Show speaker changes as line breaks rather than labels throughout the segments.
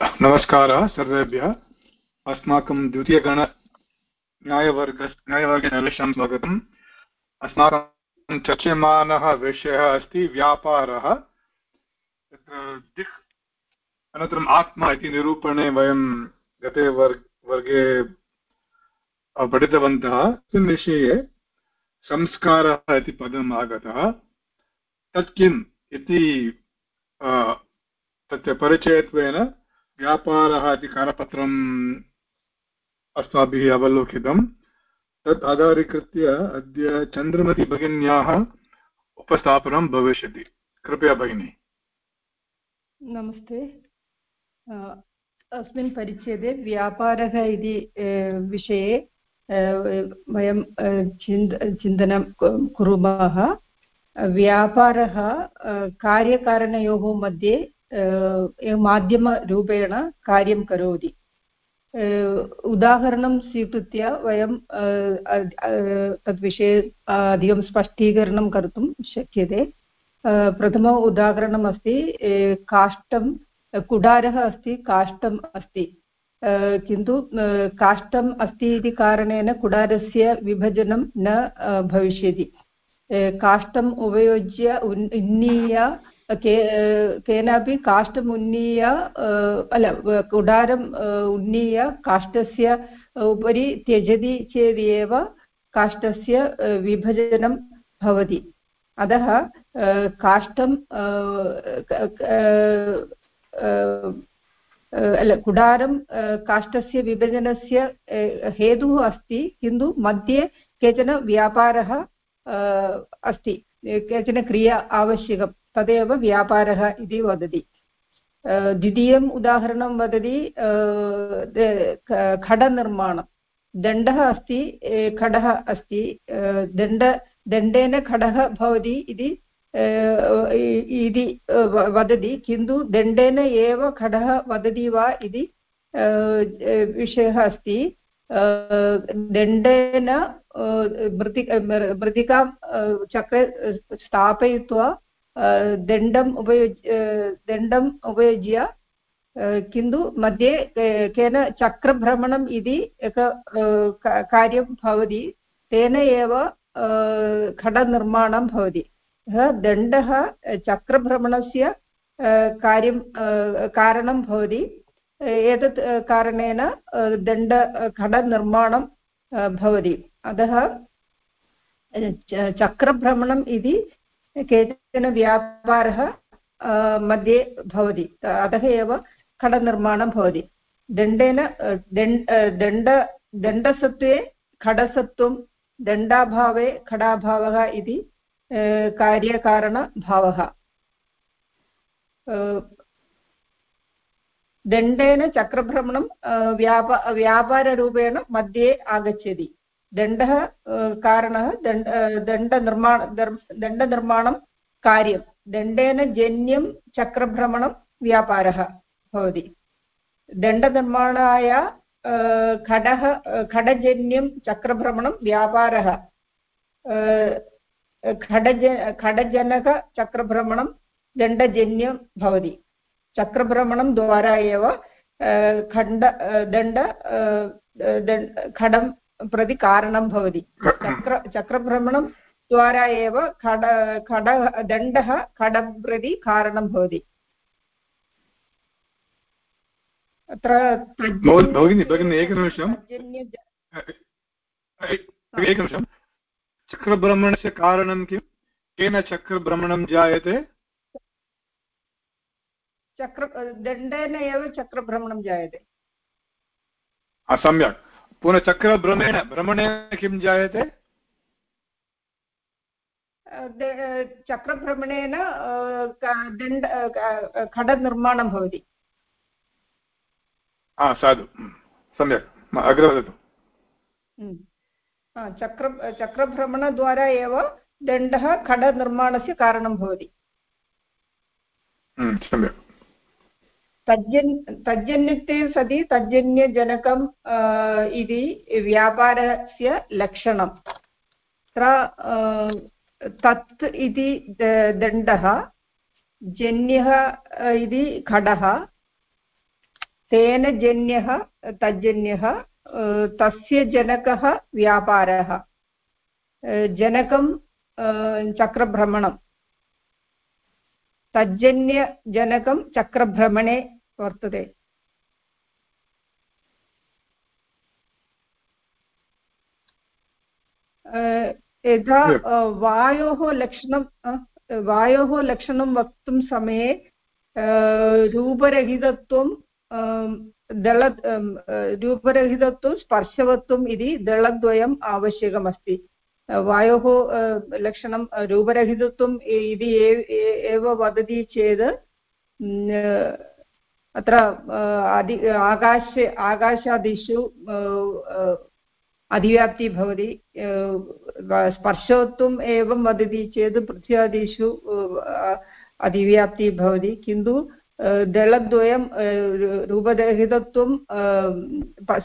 नमस्कारः सर्वेभ्यः। अस्माकं द्वितीयगण न्यायवर्ग न्यायवर्गे निवेशनं स्वागतम्। अस्माकं चर्च्यमानः विषयः अस्ति व्यापारः। तत्र दिक् अनन्तरम् आत्मा इति निरूपणे वयं गते वर् वर्गे पठितवन्तः। तस्मिन् विषये संस्कारः इति पदम् आगतः। तत् किम् इति तस्य परिचयत्वेन व्यापारः इति करपत्रम् अस्माभिः अवलोकितं तत् आधारीकृत्य अद्य चन्द्रमति भगिन्याः उपस्थापनं भविष्यति। कृपया भगिनी।
नमस्ते। अस्मिन् परिच्छेदे व्यापारः इति विषये वयं चिन्त, चिन्तनं कुर्मः। व्यापारः कार्यकारणयोः मध्ये माध्यमरूपेण कार्यं करोति उदाहरणं स्वीकृत्य वयं तद्विषये अधिकं स्पष्टीकरणं कर्तुं शक्यते प्रथम उदाहरणम् अस्ति काष्ठं कुडारः अस्ति काष्ठम् अस्ति किन्तु काष्ठम् अस्ति इति कारणेन कुडारस्य विभजनं न भविष्यति काष्ठम् उपयुज्य उन्नीय के केनापि काष्ठम् उन्नीय अल कुडारम् उन्नीय काष्ठस्य उपरि त्यजति चेदेव काष्ठस्य विभजनं भवति अतः काष्ठं कुडारं काष्ठस्य विभजनस्य हेतुः अस्ति किन्तु मध्ये केचन व्यापारः अस्ति केचन क्रिया आवश्यकं तदेव व्यापारः इति वदति द्वितीयम् उदाहरणं वदति खडनिर्माणं दण्डः अस्ति खडः अस्ति दण्ड दण्डेन खडः भवति इति इति वदति किन्तु दण्डेन एव खडः वदति वा इति विषयः अस्ति दण्डेन मृति मृत्तिकां चक्रे स्थापयित्वा दण्डम् उपयुज्य दण्डम् उपयुज्य किन्तु मध्ये केन चक्रभ्रमणम् इति एक कार्यं भवति तेन एव खडनिर्माणं भवति दण्डः चक्रभ्रमणस्य कार्यं कारणं भवति एतत् कारणेन दण्ड खडनिर्माणं भवति अतः चक्रभ्रमणम् इति केचन व्यापारः मध्ये भवति। अतः एव खडनिर्माणं भवति। दण्डेन दण्ड, दण्डसत्त्वे खडसत्त्वं, दण्डाभावे खडाभावः इति कार्यकारणभावः। दण्डेन चक्रभ्रमणं व्याप, व्यापाररूपेण मध्ये आगच्छति। दण्डः कारणः, दण्ड दण्डनिर्माण दण्डनिर्माणं कार्यं। दण्डेन जन्यं चक्रभ्रमणं व्यापारः भवति। दण्डनिर्माणाय खडः खडजन्यं चक्रभ्रमणं व्यापारः। खडज खडजनकचक्रभ्रमणं दण्डजन्यं भवति। चक्रभ्रमणं द्वारा एव खण्ड दण्ड खडं प्रति कारणं भवति। चक्र चक्रभ्रमणं द्वारा एव खड खड दण्डः खडं प्रति कारणं भवति। अत्र
भगिनि भगिनि एकनिमिषम् एकनिमिषं चक्रभ्रमणस्य कारणं किं? केन चक्रभ्रमणं जायते?
चक्र दण्डेन एव चक्रभ्रमणं जायते।
सम्यक्। पुनः चक्रभ्रमेण भ्रमणेन किं जायते?
चक्रभ्रमणेन दण्ड खडनिर्माणं भवति।
साधु। सम्यक्। अग्रे वदतु।
चक्र चक्रभ्रमणद्वारा एव दण्डः खडनिर्माणस्य कारणं भवति।
सम्यक्।
तज्जन् तज्जन्यत्वे सति तज्जन्यजनकम् इति व्यापारस्य लक्षणं तत्र तत् इति दण्डः, जन्यः इति खडः, तेन जन्यः, तज्जन्यः तस्य जनकः व्यापारः। जनकं चक्रभ्रमणं तज्जन्यजनकं चक्रभ्रमणे वर्तते यदा वायोः लक्षणं वायोः लक्षणं वक्तुं समये रूपरहितत्वं दल रूपरहितत्वं स्पर्शवत्वम् इति दलद्वयम् आवश्यकमस्ति वायोः लक्षणं रूपरहितत्वम् इति एव वदति चेत् अत्र आदि, आकाशे, आकाशादिषु अधिव्याप्तिः भवति स्पर्शोत्वम् एवं वदति चेत् पृथ्व्यादिषु अधिव्याप्तिः भवति, किन्तु दलद्वयं रूपरहितत्वं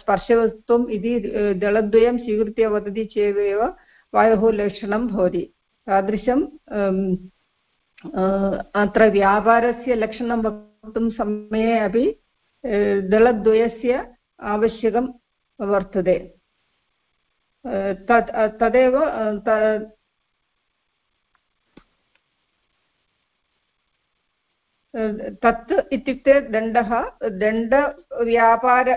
स्पर्शवत्वम् इति दलद्वयं स्वीकृत्य वदति चेदेव वायोः लक्षणं भवति। तादृशं अत्र व्यापारस्य लक्षणं वक्तुं समये अपि दलद्वयस्य आवश्यकं वर्तते तत् तदेव तत् इत्युक्ते दण्डः दण्डव्यापार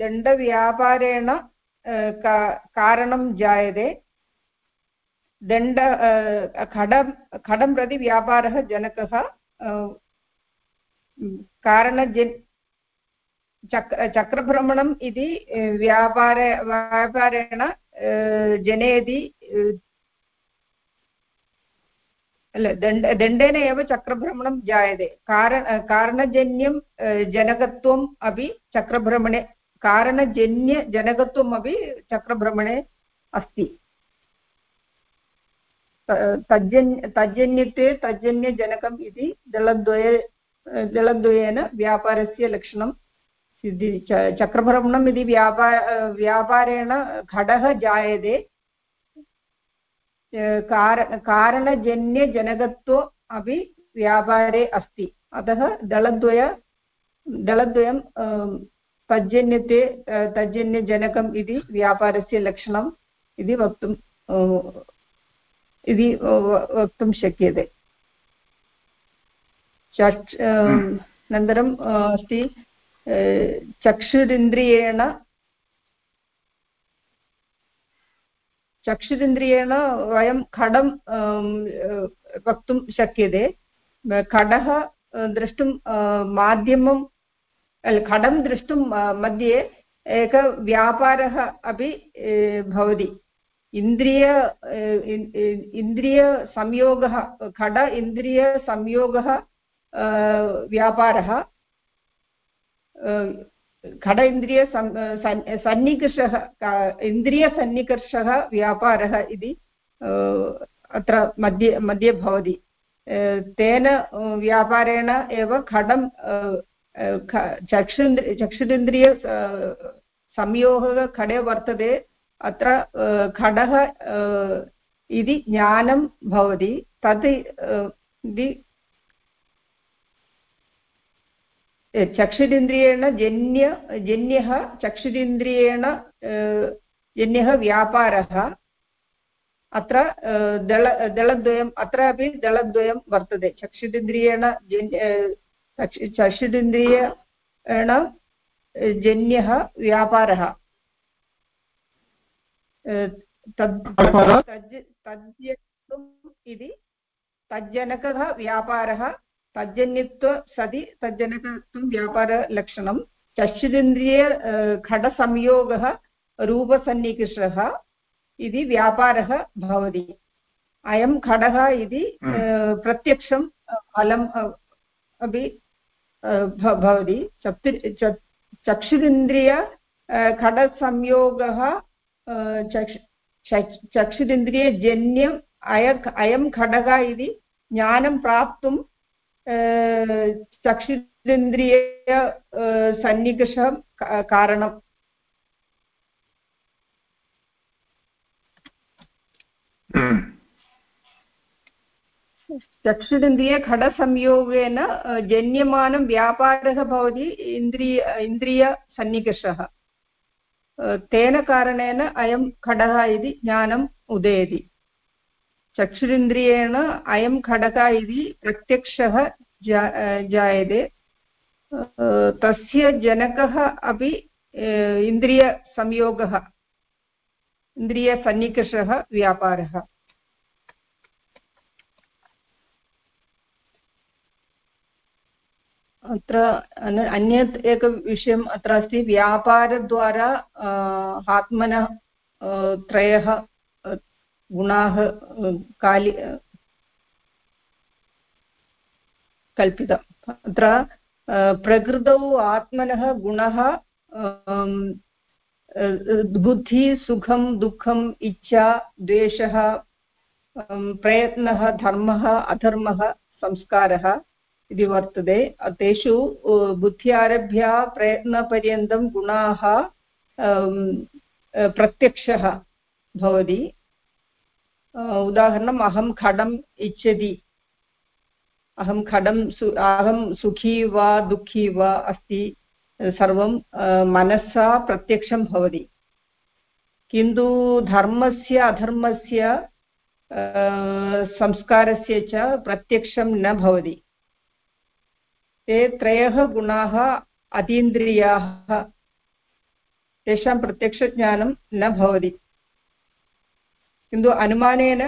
दण्डव्यापारेण कारणं जायते दण्ड खडं खडं प्रति व्यापारः जनकः कारणजन् चक् चक्रभ्रमणम् इति व्यापार, व्यापारेण जनेति दण्ड, दण्डेन एव चक्रभ्रमणं जायते। कारण कारणजन्यं जनकत्वम् अपि चक्रभ्रमणे कारणजन्यजनकत्वम् अपि चक्रभ्रमणे अस्ति। तज्जन् तज्जन्यत्वे तज्जन्यजनकम् इति दलद्वये दलद्वयेन व्यापारस्य लक्षणं सिद्धि चक्रभ्रमणम् इति व्यापा व्यापारेण घटः जायते कार कारणजन्यजनकत्व अपि व्यापारे अस्ति अतः दलद्वय दलद्वयं तज्जन्यते तज्जन्यजनकम् इति व्यापारस्य लक्षणम् इति वक्तुं इति वक्तुं शक्यते चक् अनन्तरम् अस्ति चक्षुरिन्द्रियेण चक्षुरिन्द्रियेण वयं खडं वक्तुं शक्यते खडः द्रष्टुं माध्यमं खडं द्रष्टुं मध्ये एकव्यापारः अपि भवति इन्द्रिय इन्द्रियसंयोगः खड इन्द्रियसंयोगः व्यापारः खड इन्द्रिय सन्निकर्षः इन्द्रियसन्निकर्षः व्यापारः इति अत्र मध्ये मध्ये भवति तेन व्यापारेण एव खडं चक्षुन्द्रि चक्षुरिन्द्रिय संयोगः खडे वर्तते अत्र खडः इति ज्ञानं भवति तत् इति चक्षुरिन्द्रियेण जन्य जन्यः चक्षुरिन्द्रियेण जन्यः व्यापारः अत्र दल दलद्वयम् अत्रापि दलद्वयं वर्तते चक्षुरिन्द्रियेण चक्षुरिन्द्रियेण जन्यः व्यापारः तद् तज्जनकः व्यापारः तज्जन्यत्व सति तज्जनकत्वं व्यापारलक्षणं चक्षुरिन्द्रिय खडसंयोगः रूपसन्निकृष्टः इति व्यापारः भवति। अयं खडः इति प्रत्यक्षं फलम् अपि भवति। चतुर् चक्षुरिन्द्रिय खडसंयोगः चक् चक्षुरिन्द्रियजन्यम् अय अयं खडः इति ज्ञानं प्राप्तुं चक्षुरिन्द्रिय सन्निकषं कारणम् चक्षुरिन्द्रिये खडसंयोगेन जन्यमानं व्यापारः भवति इन्द्रिय इन्द्रियसन्निकर्षः तेन कारणेन अयं खडः इति ज्ञानम् उदेति। चक्षुरिन्द्रियेण अयं खडः इति प्रत्यक्षः जा जायते। तस्य जनकः अपि इन्द्रियसंयोगः इन्द्रियसन्निकर्षः व्यापारः। अत्र अन्यत् एकविषयम् अत्र अस्ति, व्यापारद्वारा आत्मनः त्रयः गुणाः कालि कल्पितम्। अत्र प्रकृतौ आत्मनः गुणः बुद्धिः, सुखं दुःखम् इच्छा, द्वेषः प्रयत्नः, धर्मः, अधर्मः, संस्कारः इति वर्तते। तेषु बुद्धि आरभ्य प्रयत्नपर्यन्तं गुणाः प्रत्यक्षः भवति। उदाहरणम् अहं खडम् इच्छति अहं खडं सु सुखी वा दुःखी वा अस्ति सर्वं मनसा प्रत्यक्षं भवति किन्तु धर्मस्य अधर्मस्य संस्कारस्य च प्रत्यक्षं न भवति ते त्रयः गुणाः अतीन्द्रियाः तेषां प्रत्यक्षज्ञानं न भवति किन्तु अनुमानेन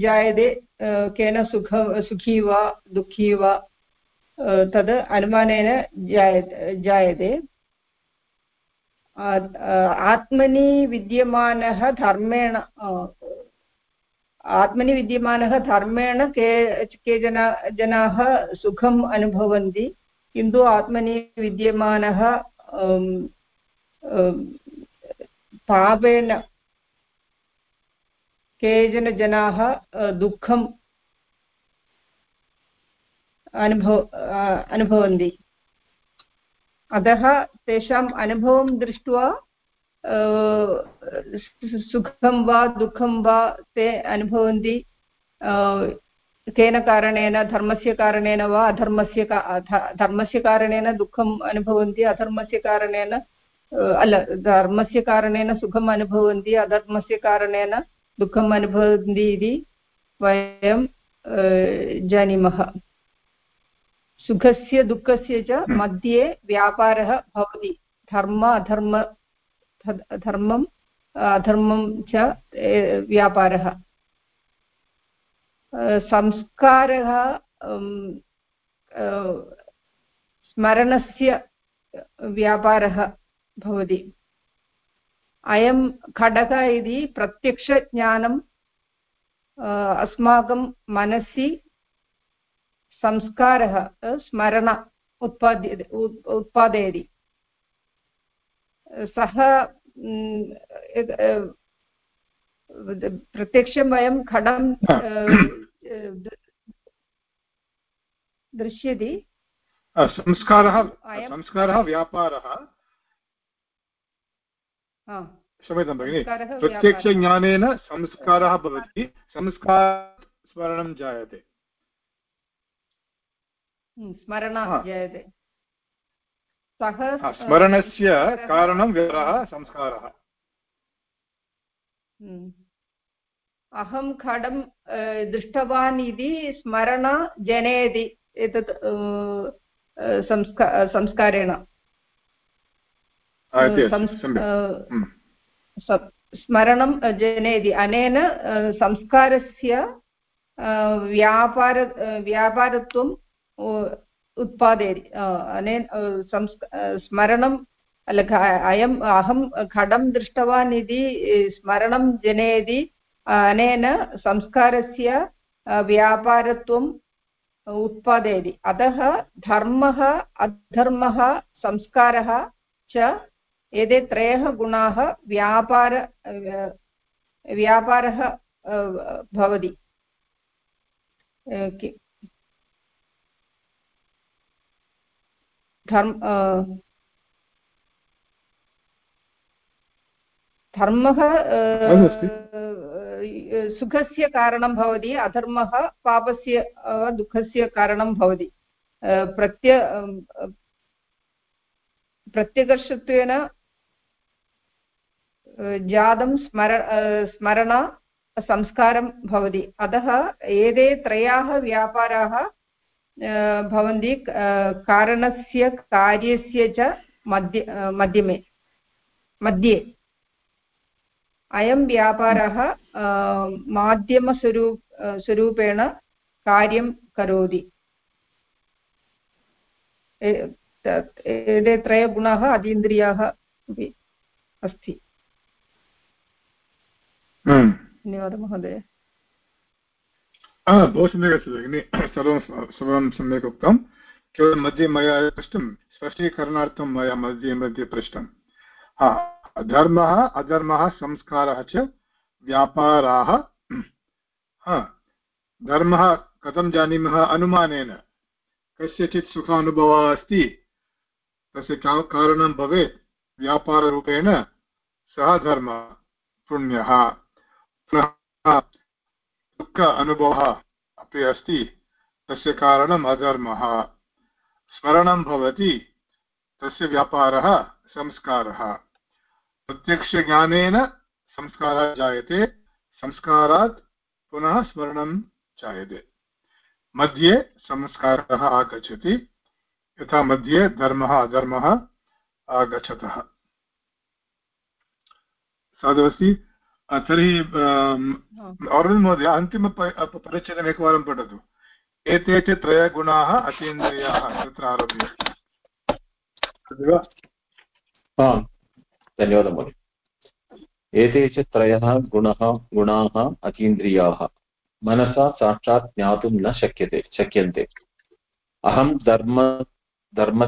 जायते केन सुख, सुखी वा दुःखी वा तद् अनुमानेन जायते जायते। आत्मनि विद्यमानः धर्मेण आत्मनि विद्यमानः धर्मेण के, केचन जनाः सुखम् अनुभवन्ति, किन्तु आत्मनि विद्यमानः पापेन केचन जनाः दुःखम् अनुभव अनुभवन्ति। अतः तेषाम् अनुभवं दृष्ट्वा सुखं वा दुःखं वा ते अनुभवन्ति केन कारणेन, धर्मस्य कारणेन वा अधर्मस्य धर्मस्य कारणेन दुःखम् अनुभवन्ति, अधर्मस्य कारणेन अल, धर्मस्य कारणेन सुखम् अनुभवन्ति, अधर्मस्य कारणेन दुःखम् अनुभवन्ति इति वयं जानीमः। सुखस्य दुःखस्य च मध्ये व्यापारः भवति। धर्म अधर्म धर्मम् अधर्मं च व्यापारः। संस्कारः स्मरणस्य व्यापारः भवति। अयं खडगः इति प्रत्यक्षज्ञानम् अस्माकं मनसि संस्कारः स्मरण उत्पाद्यते उत्पादयति। सः प्रत्यक्षं वयं खडं दृश्यति।
संस्कारः संस्कारः व्यापारः। क्षम्यतां भगिनि प्रत्यक्षज्ञानेन संस्कारः भवति। जायते।
स्मरणं जायते।
सः स्मरणस्य कारणं व्यवहारः संस्कारः।
हम्म। अहं खडं दृष्टवान् इति स्मरण जनयति। एतत् संस्का संस्कारेण।
हम्म।
स्मरणं जनयति अनेन संस्कारस्य व्यापार व्यापारत्वं उत्पादयति अनेन स्मरणं अयम् अहं खडं दृष्टवान् इति स्मरणं जनयति अनेन संस्कारस्य व्यापारत्वम् उत्पादयति अतः धर्मः अधर्मः संस्कारः च एते त्रयः गुणाः व्यापार व्यापारः भवति। धर्म धर्मः सुखस्य कारणं भवति अधर्मः पापस्य दुःखस्य कारणं भवति। प्रत्य प्रत्यकर्षत्वेन जातं स्मर स्मरण, संस्कारं भवति। अतः एते त्रयाः व्यापाराः भवन्ति कारणस्य, कार्यस्य च मध्ये मध्यमे, मध्ये। अयं व्यापारः माध्यमस्वरूप स्वरूपेण कार्यं करोति। एते त्रयगुणाः अतीन्द्रियाः अपि अस्ति। धन्यवादः महोदय
बहु सम्यक् अस्ति भगिनि सर्वं सर्वं सम्यक् उक्तं केवलं मध्ये मया पृष्टं स्पष्टीकरणार्थं मया मध्ये मध्ये पृष्टं हा धर्मः अधर्मः संस्कारः च व्यापाराः धर्मः कथं जानीमः अनुमानेन कस्यचित् सुखानुभवः अस्ति तस्य कारणं भवेत् व्यापाररूपेण सः धर्मः पुण्यः पुनः दुःख अनुभवः अपि अस्ति। तस्य कारणम् अधर्मः। स्मरणं भवति, तस्य व्यापारः, संस्कारः। प्रत्यक्षज्ञानेन संस्कारः जायते, संस्कारात् पुनः स्मरणं जायते। मध्ये संस्कारः आगच्छति, यथा मध्ये धर्मः, अधर्मः आगच्छतः। साधु अस्ति? तर्हि अरविन्द महोदय अन्तिम परिच्छेदम् एकवारं पठतु। एते च त्रयगुणाः अतीन्द्रियाः तत्र आरभ्य।
धन्यवादः महोदय। एते च त्रयः गुणः गुणाः अतीन्द्रियाः। मनसा साक्षात् ज्ञातुं न शक्यते शक्यन्ते। अहं धर्म धर्म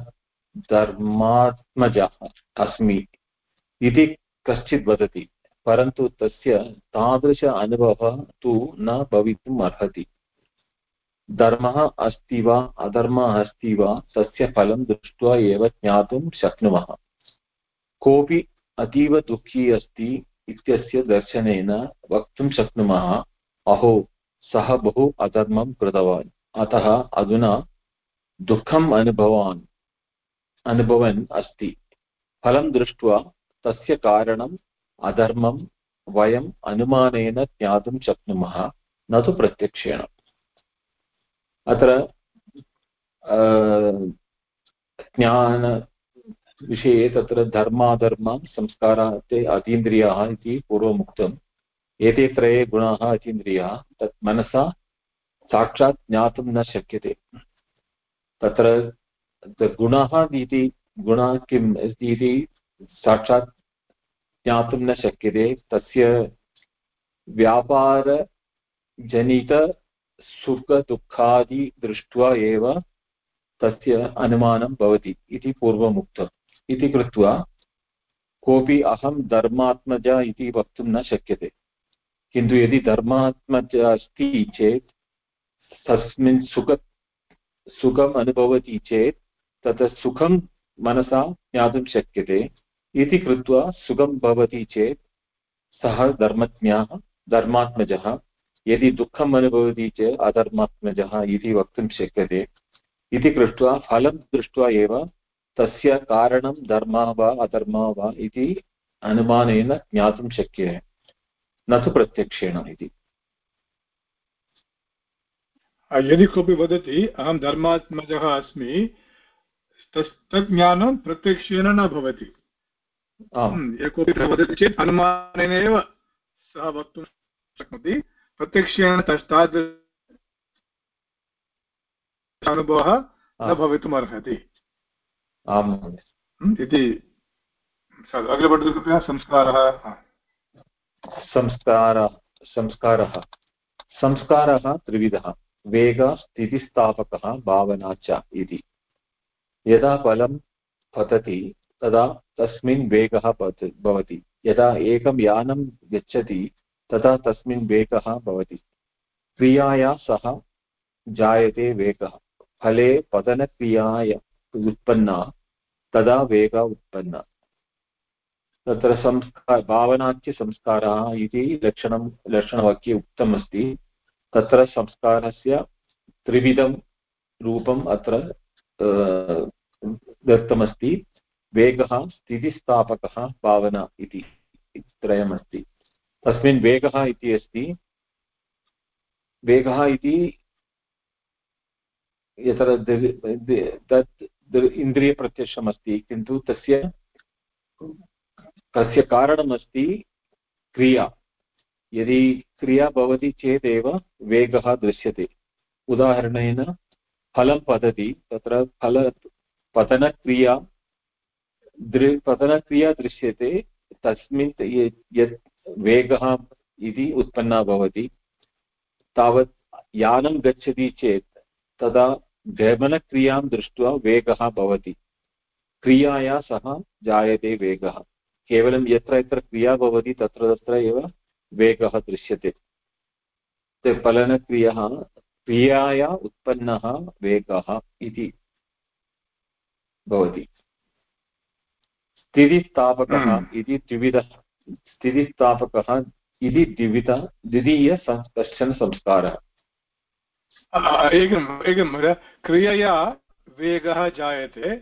धर्मात्मजः अस्मि इति कश्चित् वदति। परन्तु तस्य तादृश अनुभवः तु न भवितुम् अर्हति। धर्मः अस्ति वा, अधर्मः अस्ति वा, तस्य फलं दृष्ट्वा एव ज्ञातुं शक्नुमः। कोऽपि अतीव दुःखी अस्ति इत्यस्य दर्शनेन वक्तुं शक्नुमः। अहो, सः बहु अधर्मं कृतवान्। अतः अधुना दुःखम् अनुभवान्, अनुभवन् अस्ति। फलं दृष्ट्वा तस्य कारणं अधर्मं वयम् अनुमानेन ज्ञातुं शक्नुमः, न तु प्रत्यक्षेण। अत्र ज्ञानविषये तत्र धर्माधर्म संस्काराः ते अतीन्द्रियाः इति पूर्वमुक्तम्। एते त्रये गुणाः अतीन्द्रियाः, तत् मनसा साक्षात् ज्ञातुं न शक्यते। तत्र गुणः इति, गुणः किम् इति साक्षात् ज्ञातुं न शक्यते। तस्य व्यापारजनितसुखदुःखादि दृष्ट्वा एव तस्य अनुमानं भवति इति पूर्वमुक्तम् इति कृत्वा कोऽपि अहं धर्मात्मज इति वक्तुं न शक्यते। किन्तु यदि धर्मात्मज अस्ति चेत्, तस्मिन् सुख सुखम् अनुभवति चेत्, तत् सुखं मनसा ज्ञातुं शक्यते। इति कृत्वा सुखं भवति चेत् सः धर्मज्ञः, धर्मात्मजः। यदि दुःखम् अनुभवति चेत् अधर्मात्मजः इति वक्तुं शक्यते। इति कृत्वा फलं दृष्ट्वा एव तस्य कारणं धर्मः वा अधर्मः वा इति अनुमानेन ज्ञातुं शक्यते। न तु प्रत्यक्षेण इति।
यदि कोऽपि वदति, अहं धर्मात्मजः अस्मि तत् ज्ञानं प्रत्यक्षेण न भवति। कोऽपि वदति चेत् अनुमानेन एव सः वक्तुं शक्नोति प्रत्यक्षेण तादृश अनुभवः न भवितुम् अर्हति इति अग्रे पठतु कृपया संस्कारः
संस्कारः संस्कारः संस्कारः त्रिविधः वेग स्थितिस्थापकः भावना च इति यदा फलं पतति तदा तस्मिन् वेगः भवति। यदा एकं यानं गच्छति, तदा तस्मिन् वेगः भवति। क्रियाया सह जायते वेगः। फले पतनक्रियाय उत्पन्ना, तदा वेगः उत्पन्ना। तत्र संस्कार भावनाच्यसंस्कारः इति लक्षणं, लक्षणवाक्ये उक्तम् अस्ति तत्र संस्कारस्य त्रिविधं रूपम् अत्र दत्तमस्ति। वेगः स्थितिस्थापकः भावना इति त्रयमस्ति। तस्मिन् वेगः इति अस्ति। वेगः इति यत्र तत् इन्द्रियप्रत्यक्षमस्ति, किन्तु तस्य तस्य कारणमस्ति क्रिया। यदि क्रिया भवति चेदेव वेगः दृश्यते। उदाहरणेन फलं पतति, तत्र फल, पतनक्रिया दृ पतनक्रिया दृश्यते, तस्मिन् यत् वेगः इति उत्पन्ना भवति। तावत् यानं गच्छति चेत्, तदा गमनक्रियाँ दृष्ट्वा वेगः भवति। क्रियाया सह जायते वेगः। केवलं यत्र यत्र क्रिया भवति, तत्र तत्र एव वेगः दृश्यते। फलनक्रियः क्रियाया उत्पन्नः वेगः इति भवति। स्थितिस्थापकः हम्म। इति द्विविधः। स्थितिस्थापकः इति द्विविध द्वितीय कश्चन संस्कारः
एकम् एकं महोदय क्रियया वेगः जायते।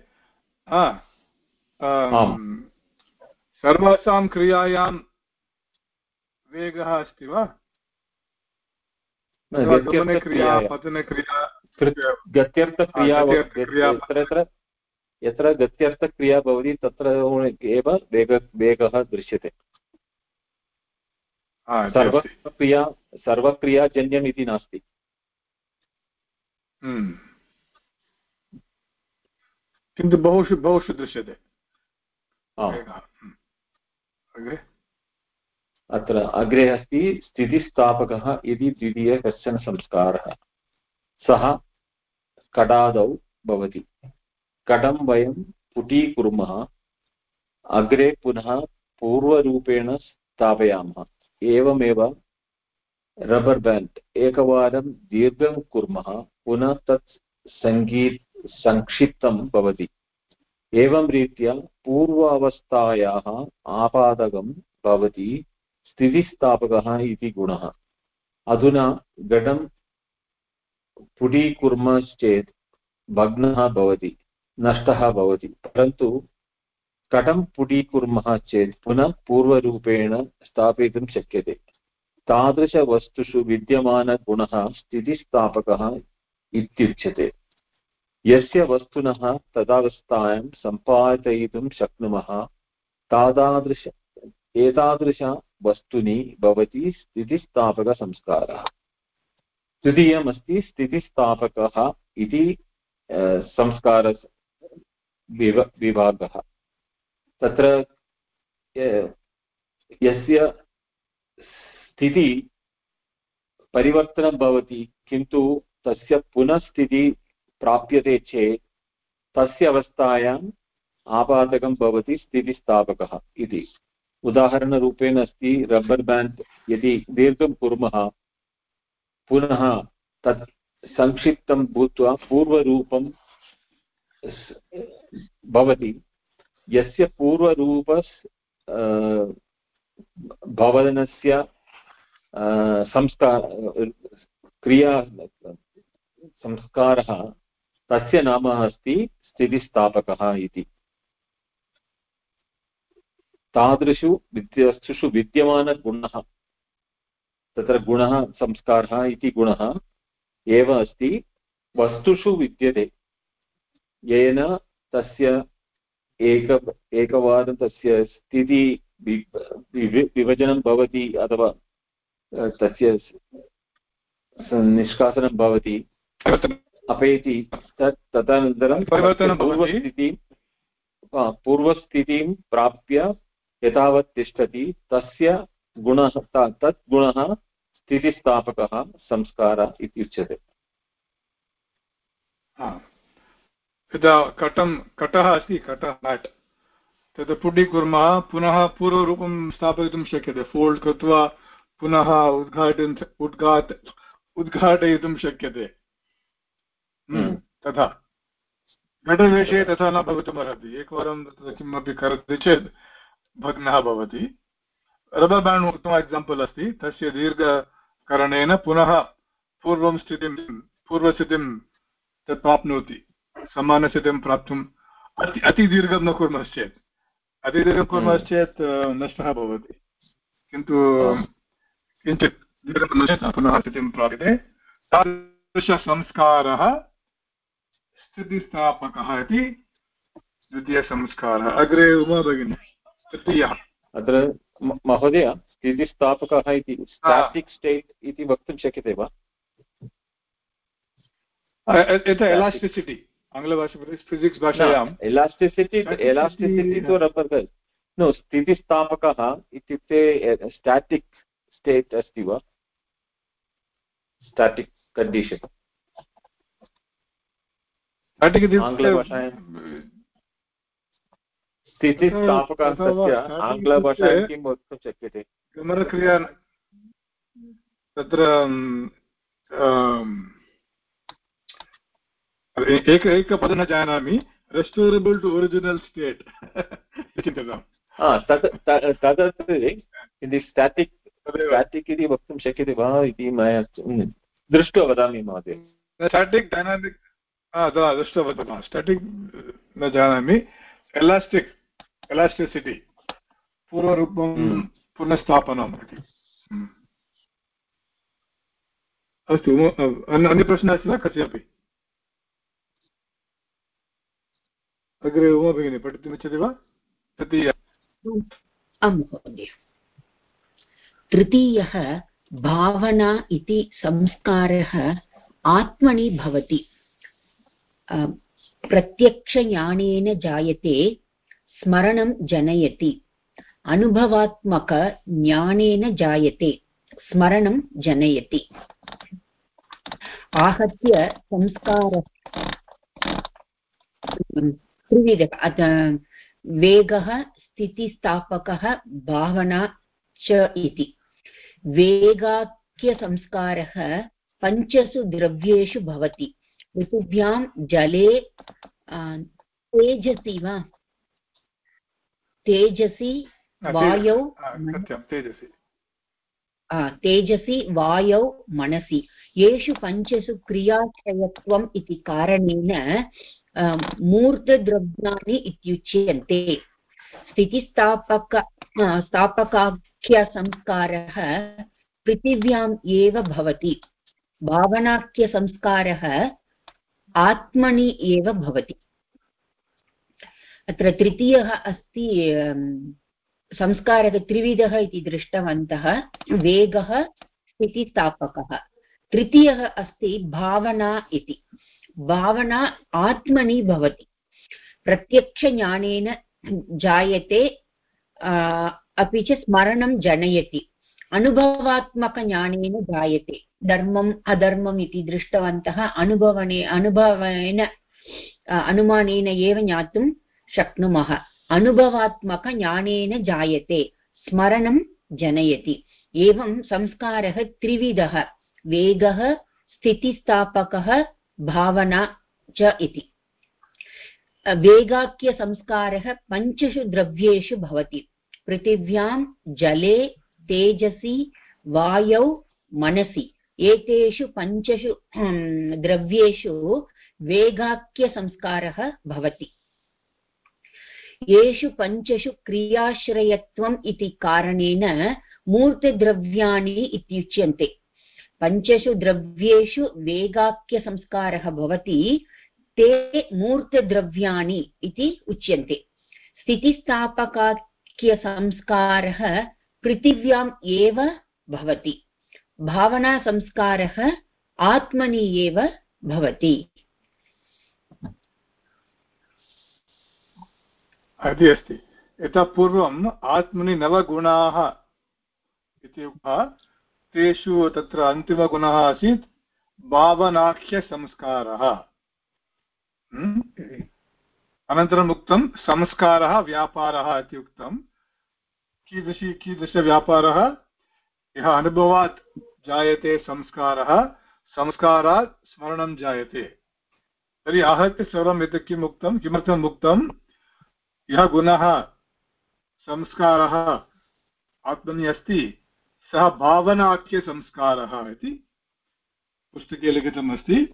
सर्वासां क्रियायां वेगः अस्ति वा?
गत्यर्थक्रिया यत्र गत्यर्थक्रिया भवति तत्र एव वेग वेगः दृश्यते। सर्वक्रिया सर्वक्रियाजन्यम् इति नास्ति।
हम्म। किन्तु बहुषु बहुषु दृश्यते।
हम्म। अत्र अग्रे अस्ति स्थितिस्थापकः इति द्वितीय कश्चन संस्कारः। सः कडादौ भवति। कडं वयं पुटीकुर्मः। अग्रे पुनः पूर्वरूपेण स्थापयामः। एवमेव रबर् बेण्ड् एकवारं दीर्घं कुर्मः। पुनः तत् सङ्गीत्, संक्षिप्तं भवति। एवं रीत्या पूर्व अवस्थायाः आपादकं भवति स्थितिस्थापकः इति गुणः। अधुना घटं पुटीकुर्मश्चेत् भग्नः भवति। नष्टः भवति। परन्तु कटं पुटीकुर्मः चेत् पुनः पूर्वरूपेण स्थापयितुं शक्यते। तादृशवस्तुषु विद्यमानगुणः स्थितिस्थापकः इत्युच्यते। यस्य वस्तुनः तदावस्थायां सम्पादयितुं शक्नुमः, तादादृश एतादृशवस्तुनि भवति स्थितिस्थापकसंस्कारः। तृतीयमस्ति स्थितिस्थापकः इति संस्कार विव, विभागः। तत्र यस्य स्थिति परिवर्तनं भवति, किन्तु तस्य पुनः स्थितिः प्राप्यते चेत् तस्य अवस्थायाम् आपादकं भवति स्थितिस्थापकः इति। उदाहरणरूपेण अस्ति, रब्बर् बेण्ड् यदि दीर्घं कुर्मः, पुनः तत् संक्षिप्तं भूत्वा पूर्वरूपं भवति। यस्य पूर्वरूप भवनस्य संस्कार क्रिया, संस्कारः तस्य नाम अस्ति स्थितिस्थापकः इति। तादृशु वस्तुषु विद्यमानगुणः, तत्र गुणः, संस्कारः इति गुणः एव अस्ति। वस्तुषु विद्यते। येन तस्य एक एकवारं तस्य स्थिति विभजनं भवति अथवा तस्य निष्कासनं भवति अपेति तत् तदनन्तरं पूर्वस्थितिं पूर्वस्थितिं प्राप्य यथावत् तिष्ठति तस्य गुणः तत् गुणः स्थितिस्थापकः संस्कारः इत्युच्यते।
यदा कटं कटः अस्ति कटः मेट् तत् पुडीकुर्मः पुनः पूर्वरूपं स्थापयितुं शक्यते। फोल्ड् कृत्वा पुनः उद्घाटन् उद्घाट उद्घाटयितुं शक्यते। हम्म, हम्म। तथा। घटविषये तथा न भवितुमर्हति। एकवारं किमपि करोति चेत् भग्नः भवति। रबर् बेण्ड् उत्तम एक्साम्पल् अस्ति। तस्य दीर्घकरणेन पुनः पूर्वं स्थितिं पूर्वस्थितिं तत् प्राप्नोति। समानस्थितिं प्राप्तुम् अति अतिदीर्घं न कुर्मश्चेत् अतिदीर्घं कुर्मश्चेत् नष्टः भवति किन्तु किञ्चित् दीर्घं पुनः स्थितिं प्राप्यते तादृशसंस्कारः स्थितिस्थापकः इति द्वितीयसंस्कारः अग्रे उमा भगिनी तृतीयः
अत्र महोदय स्थितिस्थापकः इति स्टाटिक् स्टेट् इति वक्तुं शक्यते वा
एलास्टिसिटि आङ्ग्लभाषा फिसिक्स् भाषायाम्
एलास्टिसिटि एलास्टिसिटि तु रबर् नो स्थितिस्थापकः इत्युक्ते स्टाटिक् स्टेट् अस्ति वा? स्टाटिक् कण्डीशन् आङ्ग्लभाषायां स्थितिस्थापकः तस्य आङ्ग्लभाषायां किं वक्तुं शक्यते?
गमनक्रिया तत्र एक एकपदं न जानामि। रेस्टोरेबल् टु ओरिजिनल् स्टेट्
चिन्तितवान् तदपि स्टाटिक् स्टाटिक् इति वक्तुं शक्यते वा इति मया दृष्ट्वा वदामि महोदय।
स्टाटिक् डैनामिक् दृष्ट्वा वदामः। स्टाटिक् न जानामि। एलास्टिक् एलास्टिसिटि पूर्वरूपं हम्म। पुनस्थापनम् इति। हम्म। अस्तु अन्यप्रश्नः अस्ति वा कस्यापि? अग्रे उमा भगिनी पठितुमिच्छति वा? तृतीय।
भावना इति संस्कारः आत्मनि भवति। प्रत्यक्षज्ञानेन जायते, स्मरणं जनयति। अनुभवात्मकज्ञानेन जायते, स्मरणं जनयति। आहत्य संस्कारः। त्रिविधः वेगः स्थितिस्थापकः भावना च इति। वेगाख्यसंस्कारः पञ्चसु द्रव्येषु भवति। पृथिव्यां जले तेजसि वा? तेजसि वायौ तेजसि। वायौ मनसि। येषु पञ्चसु क्रियाक्षयत्वम् इति कारणेन मूर्धद्रव्याणि इत्युच्यन्ते। स्थितिस्थापक स्थापकाख्यसंस्कारः पृथिव्याम् एव भवति। भावनाख्यसंस्कारः आत्मनि एव भवति। अत्र तृतीयः अस्ति संस्कारः त्रिविधः इति दृष्टवन्तः। वेगः, स्थितिस्थापकः। तृतीयः अस्ति, भावना इति। भावना आत्मनि भवति। प्रत्यक्षज्ञानेन जायते अपि च स्मरणं जनयति। अनुभवात्मकज्ञानेन जायते। धर्मम् अधर्मम् इति दृष्टवन्तः अनुभवने, अनुभवेन अनुमानेन एव ज्ञातुं शक्नुमः। अनुभवात्मकज्ञानेन जायते। स्मरणं जनयति। एवं संस्कारः त्रिविधः। वेगः, स्थितिस्थापकः भावना च इति। वेगाख्यसंस्कारः पञ्चषु द्रव्येषु भवति। पृथिव्यां जले, तेजसि, वायौ, मनसि। एतेषु पञ्चषु द्रव्येषु वेगाख्यसंस्कारः भवति। येषु पञ्चषु क्रियाश्रयत्वम् इति कारणेन मूर्तिद्रव्याणि इत्युच्यन्ते। पञ्चषु द्रव्येषु वेगाख्यसंस्कारः भवति, ते मूर्तद्रव्याणि इति उच्यन्ते। स्थितिस्थापकाख्यसंस्कारः पृथिव्याम् एव भवति। भावनासंस्कारः आत्मनि एव भवति।
इति अस्ति। यतः पूर्वम् आत्मनि नवगुणाः इति उक्त्वा तेषु तत्र अन्तिमगुणः आसीत् भावनाख्यसंस्कारः हम्म? अनन्तरम् उक्तं संस्कारः, व्यापारः इति उक्तं। कीदृशी, कीदृशव्यापारः? यः अनुभवात् जायते संस्कारः, संस्कारात् स्मरणं जायते। तर्हि आहत्य सर्वम् एतत् किम् उक्तं? किमर्थम् उक्तं? यः गुणः, संस्कारः आत्मनि अस्ति सः भावनाख्यसंस्कारः इति पुस्तके लिखितम् अस्ति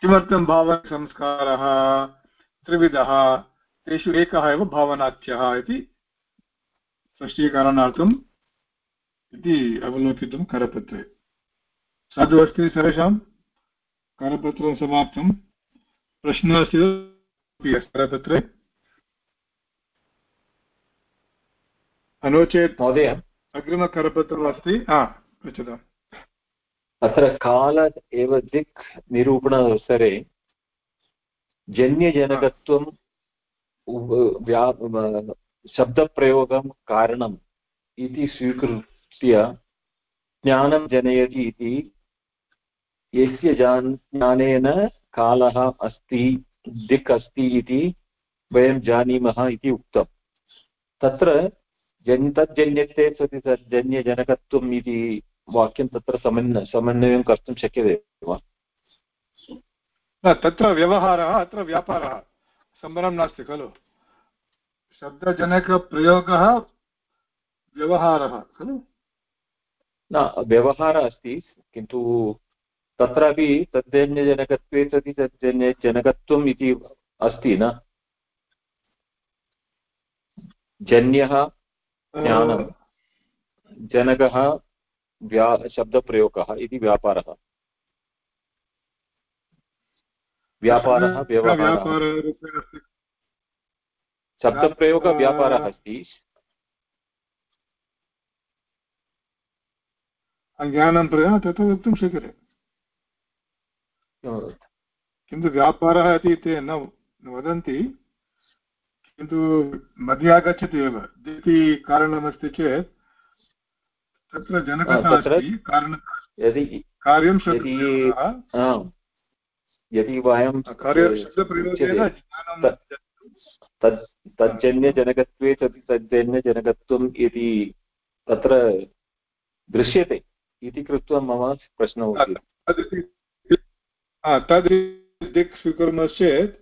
किमर्थं भावनसंस्कारः त्रिविधः। तेषु एकः एव भावनाख्यः इति स्पष्टीकरणार्थम् इति अवलोकितं करपत्रे। साधु अस्ति सर्वेषां? करपत्रं समाप्तं। प्रश्नः अस्ति करपत्रे। नो चेत्,
महोदय।
अग्रिमकरपत्रम् अस्ति हा पृच्छताम्
अत्र काल एव दिक् निरूपणावसरे जन्यजनकत्वं व्या शब्दप्रयोगं कारणम् इति स्वीकृत्य ज्ञानं जनयति इति यस्य जान् ज्ञानेन कालः अस्ति दिक् अस्ति इति वयं जानीमः इति उक्तं तत्र जन् तज्जन्यते सति तज्जन्यजनकत्वम् इति वाक्यं तत्र समन्वय समन्वयं कर्तुं शक्यते वा?
न तत्र व्यवहारः अत्र व्यापारः। सम्बरं नास्ति खलु? शब्दजनकप्रयोगः व्यवहारः खलु?
न व्यवहारः अस्ति किन्तु तत्रापि तद्जन्यजनकत्वे सति तद्जन्यजनकत्वम् इति अस्ति न? जन्यः ज्ञानं जनकः व्या शब्दप्रयोगः इति व्यापारः। व्यापारः व्यवहारः। शब्दप्रयोगव्यापारः अस्ति।
ज्ञानं प्रति तथा वक्तुं शक्यते। किन्तु व्यापारः इति ते न वदन्ति। किन्तु मध्ये आगच्छति एव। इति कारणमस्ति चेत् तत्र जनकः अस्ति। कारण कार्यं
यदि वयं तज्जन्यजनकत्वे सति तज्जन्यजनकत्वम् इति तत्र दृश्यते इति कृत्वा मम प्रश्नः
तद् दिक् स्वीकुर्मश्चेत्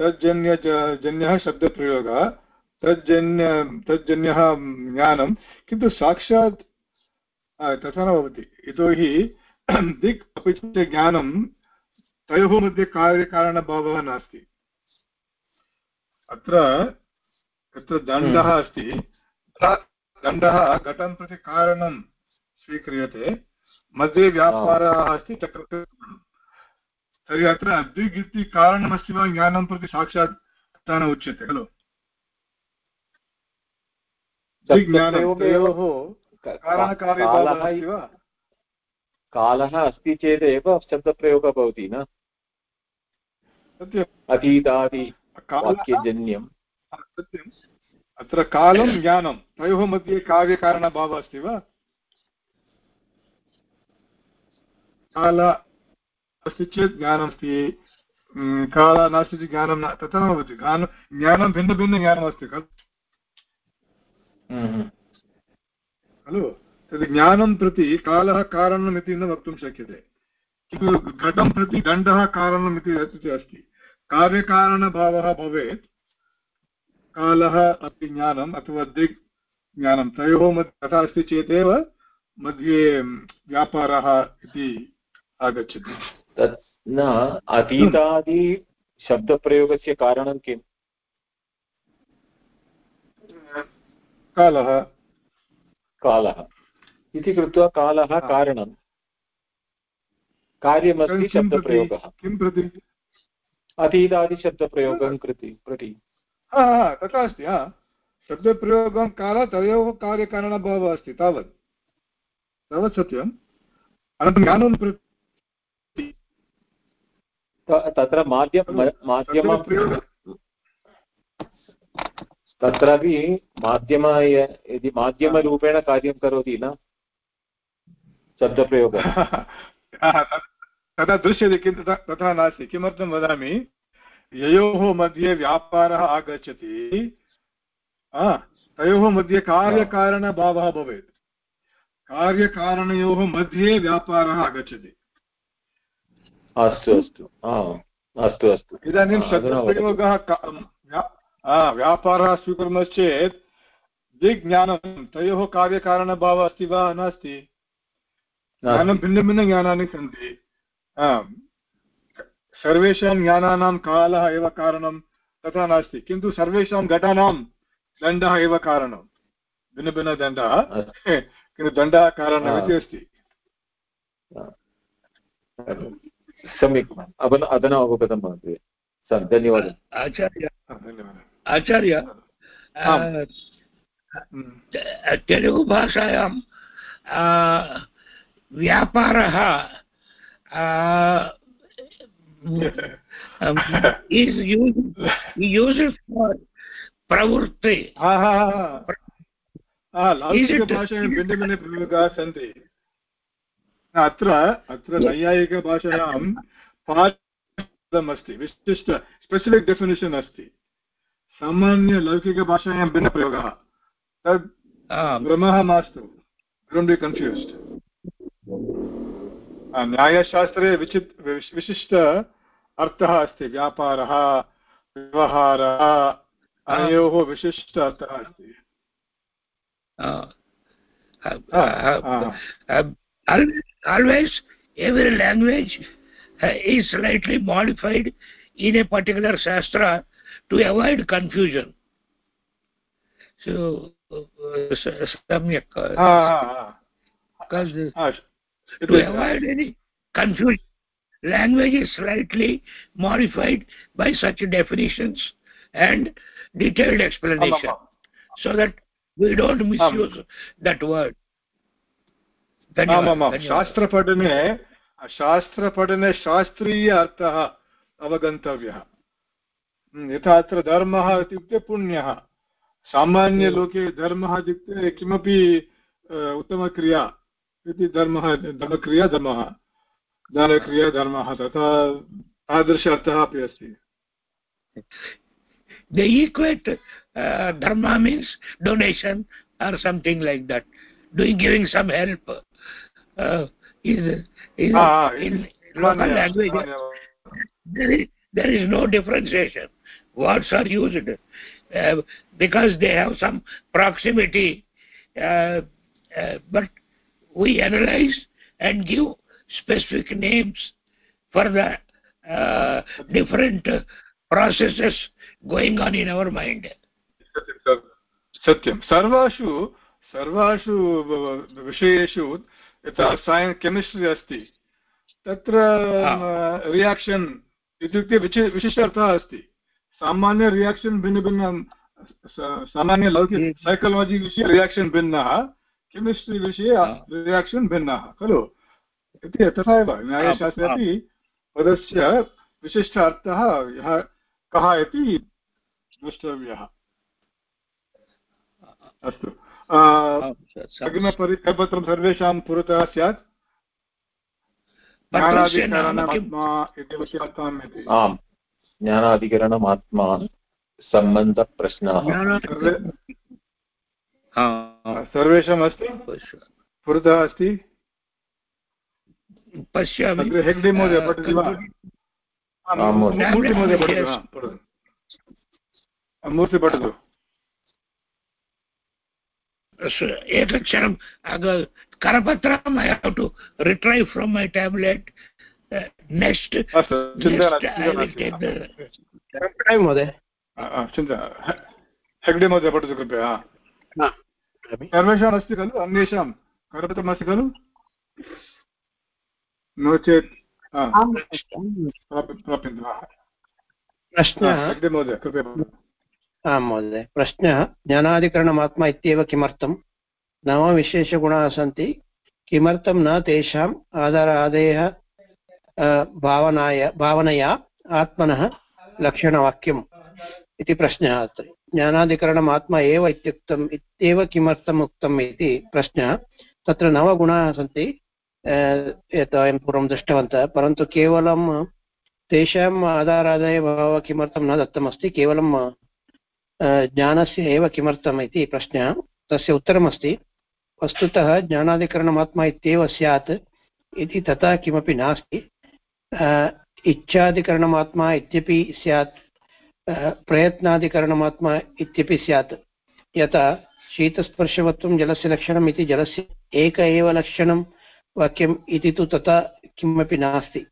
तज्जन्य जन्यः शब्दप्रयोगः तज्जन्य तज्जन्यः ज्ञानं किन्तु साक्षात् तथा न भवति। यतोहि दिक् अपि च ज्ञानं तयोः मध्ये कार्यकारणभावः नास्ति। अत्र यत्र दण्डः
हम्म।
अस्ति दण्डः घटं प्रति कारणं स्वीक्रियते। मध्ये व्यापारः अस्ति चक्रस्य तर्हि अत्र दिग् इति कारणमस्ति वा ज्ञानं प्रति साक्षात् न उच्यते खलु?
कालः अस्ति चेदेव शब्दप्रयोगः भवति न? अतीतादि वाक्यजन्यं
सत्यम्। अत्र कालं ज्ञानं तयोः मध्ये कार्यकारणभावः अस्ति वा? काल अस्ति। चेत् ज्ञानमस्ति कालः नास्ति चेत् ज्ञानं न तथा न भवति। ज्ञानं भिन्नभिन्नज्ञानमस्ति खलु?
हम्म।
खलु? तद् ज्ञानं प्रति कालः कारणम् इति न वक्तुं शक्यते। किन्तु घटं प्रति दण्डः कारणम् इति अस्ति। कार्यकारणभावः भवेत्। कालः अपि ज्ञानम् अथवा दिग् ज्ञानं तयोः मध्ये तथा अस्ति चेदेव मध्ये व्यापारः इति आगच्छति।
तत् न अतीतादि शब्दप्रयोगस्य कारणं किम्?
कालः।
कालः। इति कृत्वा कालः कारणं कार्यमस्ति शब्दप्रयोगः।
किं प्रति?
अतीतादिशब्दप्रयोगं कृति प्रति।
तथा अस्ति हा। शब्दप्रयोगं काल तयोः कार्यकारणभावः अस्ति तावत्। तावत् सत्यम्। अनन्तरं ज्ञानं प्रति
तत्र माध्यम माध्यम तत्रापि माध्यम यदि माध्यमरूपेण कार्यं करोति न शब्दप्रयोगः।
तथा दृश्यते किन्तु तथा नास्ति। किमर्थं वदामि ययोः मध्ये व्यापारः आगच्छति तयोः मध्ये कार्यकारणभावः भवेत्। कार्यकारणयोः मध्ये व्यापारः आगच्छति।
अस्तु अस्तु। अस्तु अस्तु।
इदानीं शब्दप्रयोगः व्यापारः स्वीकुर्मश्चेत् दिग्ज्ञानं तयोः कार्यकारणभावः अस्ति वा नास्ति? ज्ञानं भिन्नभिन्नज्ञानानि सन्ति। सर्वेषां ज्ञानानां कालः एव कारणं तथा नास्ति। किन्तु सर्वेषां घटानां दण्डः एव कारणं। भिन्नभिन्नदण्डः। किन्तु दण्डः कारणम् इति अस्ति।
सम्यक् अधुना अवगतं महोदय। धन्यवादः।
आचार्य आचार्य तेलुगुभाषायां व्यापारः is used uses for प्रवृत्ति
लौकिकभाषायां भिन्नभिन्नप्रयोगाः सन्ति। अत्र अत्र नैयायिकभाषायां पादमस्ति विशिष्ट स्पेसिफिक् डेफिनेशन् अस्ति। सामान्यलौकिकभाषायां भिन्नप्रयोगः। तद् भ्रमः मास्तु डोण्ट् बि कन्फ्यूस्ड् न्यायशास्त्रे विचित् विशिष्ट अर्थः अस्ति व्यापारः व्यवहारः अनयोः विशिष्ट अर्थः अस्ति।
Always every language uh, is slightly modified in a particular shastra to avoid confusion. So uh, samyak uh, because to avoid any confusion language is slightly modified by such definitions and detailed explanation. So that we don't misuse that word
आमामां शास्त्रपठने शास्त्रपठने शास्त्रीय अर्थः अवगन्तव्यः। यथा अत्र धर्मः इत्युक्ते पुण्यः। सामान्यलोके धर्मः इत्युक्ते किमपि उत्तमक्रिया इति धर्मः धर्मक्रिया धर्मः। दानक्रिया धर्मः तथा तादृश अर्थः अपि अस्ति।
They equate uh, dharma means donation or something like that doing giving some help uh, is, is
ah,
in local language there is, there is no differentiation words are used uh, because they have some proximity uh, uh, but we analyze and give specific names for the uh, different processes going on in our mind
सत्यं सर्वासु सर्वासु विषयेषु यथा sign chemistry अस्ति। तत्र reaction इत्युक्ते विशि विशिष्टार्थः अस्ति। सामान्य रियाक्षन् भिन्नभिन्नं सामान्यलौकिक सैकलाजि विषये रियाक्षन् भिन्नः केमिस्ट्रि विषये रियाक्षन् भिन्नः खलु? इति तथा एव न्यायशास्त्रे अपि पदस्य विशिष्ट अर्थः यः कः इति द्रष्टव्यः। अस्तु। अग्रिमपरिपत्रं सर्वेषां पुरतः स्यात्।
आम्। ज्ञानाधिकरणम् आत्मा सम्बन्धप्रश्नाः।
सर्वेषाम् अस्ति पुरतः अस्ति?
पश्यामि।
हेग्डे महोदय पठति वा? मूर्ति महोदय पठतु मूर्ति पठतु।
एकक्षणं करपत्रम् I have to retrieve from my tablet next
महोदय।
चिन्ता हेग्डे महोदय पठतु कृपया सर्वेषाम् अस्ति खलु? अन्येषां करपत्रमस्ति खलु? नो चेत् प्राप्यन्ते वा
प्रश्नः
महोदय कृपया
आं महोदय। प्रश्नः ज्ञानाधिकरणमात्मा इत्येव किमर्थं नवविशेषगुणाः सन्ति। किमर्थं न तेषाम् आधार आदेयः भावनाय, भावनया आत्मनः लक्षणवाक्यम् इति प्रश्नः अत्र ज्ञानाधिकरणम् आत्मा एव इत्युक्तम्, इत्येव किमर्थम् उक्तम् इति प्रश्नः। तत्र नवगुणाः सन्ति यत् वयं पूर्वं दृष्टवन्तः। परन्तु केवलं तेषाम् आधारादयभावः किमर्थं न दत्तमस्ति केवलं ज्ञानस्य एव किमर्थम् इति प्रश्नः। तस्य उत्तरमस्ति, वस्तुतः ज्ञानाधिकरणमात्मा इत्येव स्यात् इति तथा किमपि नास्ति। इच्छाधिकरणमात्मा इत्यपि स्यात् प्रयत्नाधिकरणमात्मा इत्यपि स्यात्। यथा शीतस्पर्शवत्वं जलस्य लक्षणम् इति जलस्य एक एव लक्षणं वाक्यम् इति तु तथा किमपि नास्ति।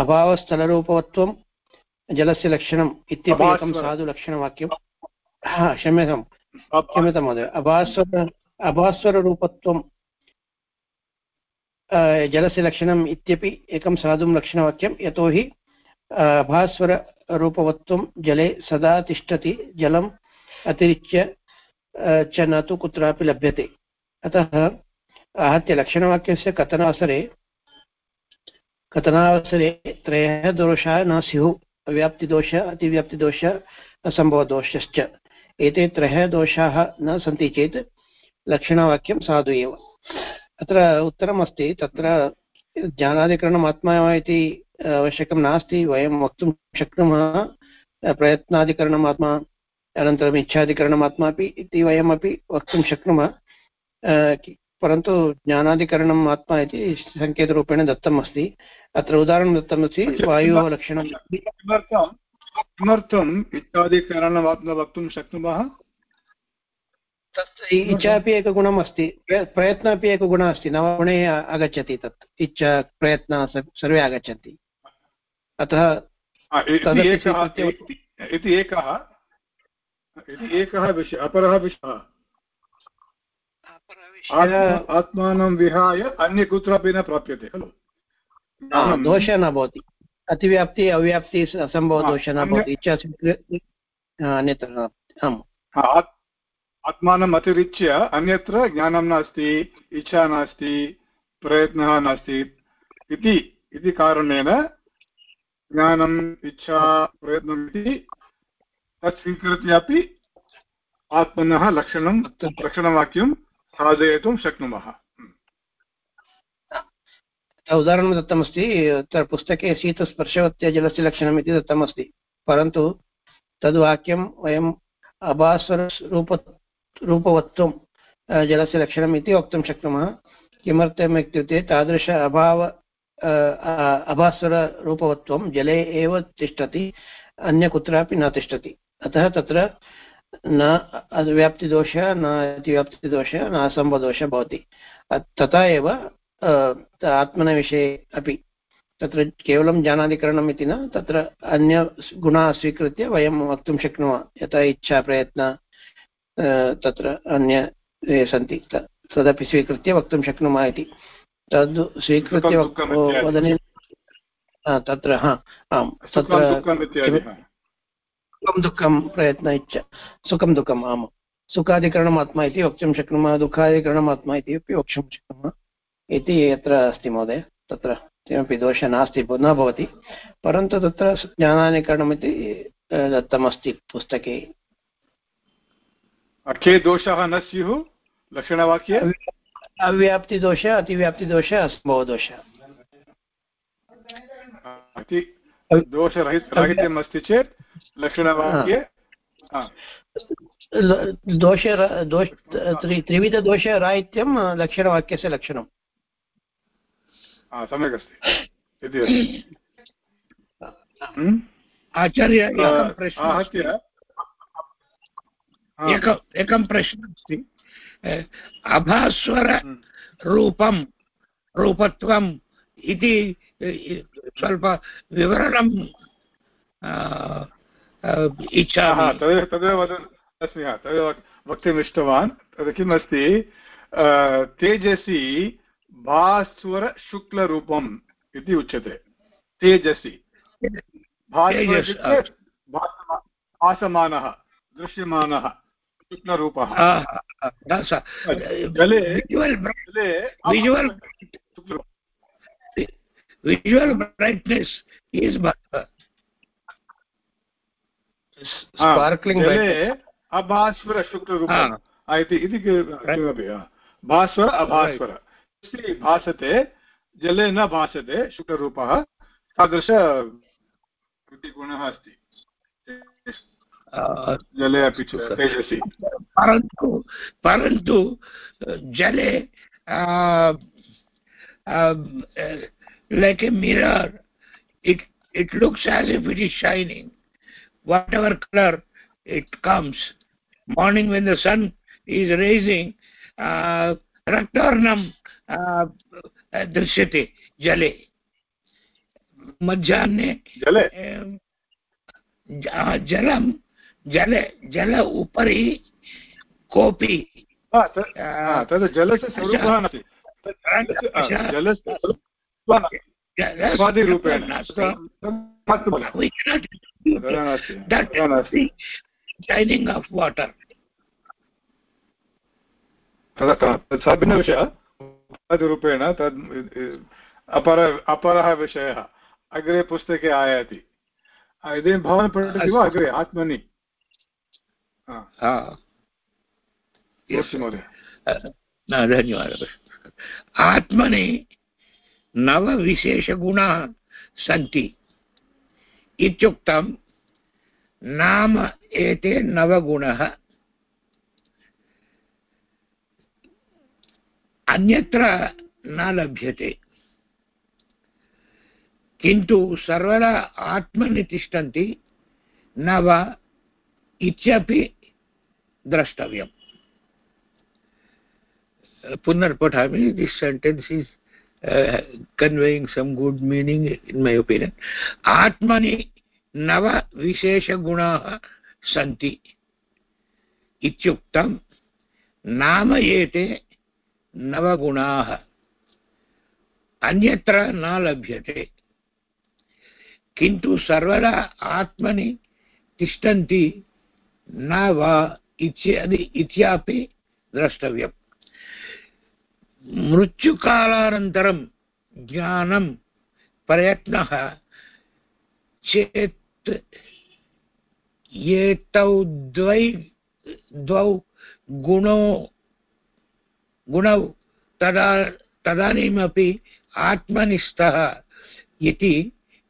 अभावस्थलरूपवत्वं जलस्य लक्षणम् इत्यपि एकं साधुलक्षणवाक्यं हा क्षम्यतां क्षम्यतां महोदय। अभास्वर अभास्वररूपत्वं जलस्य लक्षणम् इत्यपि एकं साधुं लक्षणवाक्यं यतोहि भास्वररूपवत्वं जले सदा तिष्ठति जलम् अतिरिच्य च न तु कुत्रापि लभ्यते। अतः आहत्य लक्षणवाक्यस्य कथनावसरे कथनावसरे त्रयः दोषाः न स्युः व्याप्तिदोष अतिव्याप्तिदोष असम्भवदोषश्च एते त्रयः दोषाः न सन्ति चेत् लक्षणवाक्यं साधु एव। अत्र उत्तरमस्ति, तत्र ज्ञानाधिकरणम् आत्मा इति आवश्यकं नास्ति, वयं वक्तुं शक्नुमः, प्रयत्नाधिकरणम् आत्मा, अनन्तरम् इच्छाधिकरणम् आत्मापि इति वयमपि वक्तुं शक्नुमः। परन्तु ज्ञानाधिकरणम् आत्मा इति सङ्केतरूपेण दत्तम् अस्ति अत्र उदाहरणं दत्तमस्ति वायोः लक्षणं।
किमर्थं किमर्थम् इत्यादिकरणम् वक्तुं शक्नुमः?
तत् इच्छा अपि एकगुणम् अस्ति प्रयत्नः अपि एकगुणः अस्ति। नवगुणे आगच्छति तत्। इच्छा प्रयत्नः सर्वे आगच्छन्ति। अतः
इति एकः इति एकः विषयः अपरः विषयः। आत्मानं विहाय अन्य कुत्रापि न प्राप्यते खलु?
दोषः न भवति। अतिव्याप्ति अव्याप्ति असम्भवदोषः न भवति। इच्छा अन्यत्र आम्।
आत्मानम् अतिरिच्य अन्यत्र ज्ञानं नास्ति इच्छा नास्ति प्रयत्नः नास्ति इति इति कारणेन ज्ञानम् इच्छा प्रयत्नम् इति तत् स्वीकृत्य अपि आत्मनः लक्षणं लक्षणवाक्यं साधयितुं शक्नुमः।
उदाहरणं दत्तमस्ति तत्र पुस्तके शीतस्पर्शवत्यजलस्य लक्षणम् इति दत्तमस्ति। परन्तु तद्वाक्यं वयम् अभास्वररूप रूपवत्वं जलस्य लक्षणम् इति वक्तुं शक्नुमः। किमर्थम् इत्युक्ते तादृश अभाव अभास्वररूपवत्वं जले एव तिष्ठति अन्य कुत्रापि न तिष्ठति। अतः तत्र न व्याप्तिदोषः न अतिव्याप्तिदोषः न असम्भवदोषः भवति। तथा एव आत्मनविषये अपि। तत्र केवलं ज्ञानाधिकरणम् इति न तत्र अन्य गुणाः स्वीकृत्य वयं वक्तुं शक्नुमः यथा इच्छा प्रयत्न तत्र अन्य ये सन्ति तदपि स्वीकृत्य वक्तुं शक्नुमः इति। तद् स्वीकृत्य वदने तत्र हा आम् तत्र सुखं दुःखं प्रयत्न इच्छा सुखं दुःखम् आम्। सुखाधिकरणम् आत्मा इति वक्तुं शक्नुमः दुःखाधिकरणम् आत्मा इति अपि वक्तुं शक्नुमः। इति अत्र अस्ति महोदय तत्र किमपि दोषः नास्ति न भवति। परन्तु तत्र ज्ञानाधिकरणमिति दत्तमस्ति पुस्तके।
के दोषाः न स्युः? लक्षणवाक्ये?
अव्याप्तिदोषः अतिव्याप्तिदोषः असम्भवदोषः।
दोषरहितम् अस्ति चेत् लक्षणवाक्ये
दोष दोष त्रिविधदोषराहित्यं लक्षणवाक्यस्य लक्षणं
सम्यक् अस्ति।
आचार्य आहत्य एकं प्रश्नः अस्ति। अभास्वररूपं रूपत्वम् इति स्वल्प विवरणं
इच्छामि तदेव तदेव वदन् अस्मि तदेव वक्तुम् इष्टवान् तद् किमस्ति तेजसि भास्वरशुक्लरूपम् इति उच्यते तेजसि भासमानः दृश्यमानः शुक्लरूपः जले
visual visual brightness is bhasva
sparkling अभास्वर शुक्लरूपम् इति इति किमपि भास्वर अभास्वर भासते जले न भासते शुक्लरूपः तादृश गुणः अस्ति जले अपि तेजसि
परन्तु परन्तु जले like a mirror it it looks as if it is shining whatever color it comes morning when the sun is rising uh, रक्तवर्णं दृश्यते जले मध्याह्ने
जले
जलं जल जल उपरि कोऽपि
तद् जलस्य स्वरूपः नास्ति जलस्य उपाधिरूपेण
shining of water.
तत् सः भिन्नविषयः उपाधिरूपेण तद् अपर अपरः विषयः अग्रे पुस्तके आयाति इदानीं भवान् पठति वा अग्रे आत्मनि महोदय
धन्यवादः आत्मनि नवविशेषगुणाः सन्ति। इत्युक्तं, नाम एते नवगुणः अन्यत्र न लभ्यते। किन्तु सर्वदा आत्मनि तिष्ठन्ति न वा इत्यपि द्रष्टव्यम्। पुनर्पठामि this sentence is conveying some good meaning in my opinion आत्मनि नवविशेषगुणाः सन्ति इत्युक्तं नाम एते नवगुणाः अन्यत्र न लभ्यते किन्तु सर्वदा आत्मनि तिष्ठन्ति न वा इत्यादि इत्यापि द्रष्टव्यम् मृत्युकालानन्तरं ज्ञानं प्रयत्नः चेत् एतौ द्वै द्वौ गुणौ गुणौ तदा तदानीमपि आत्मनिष्ठः इति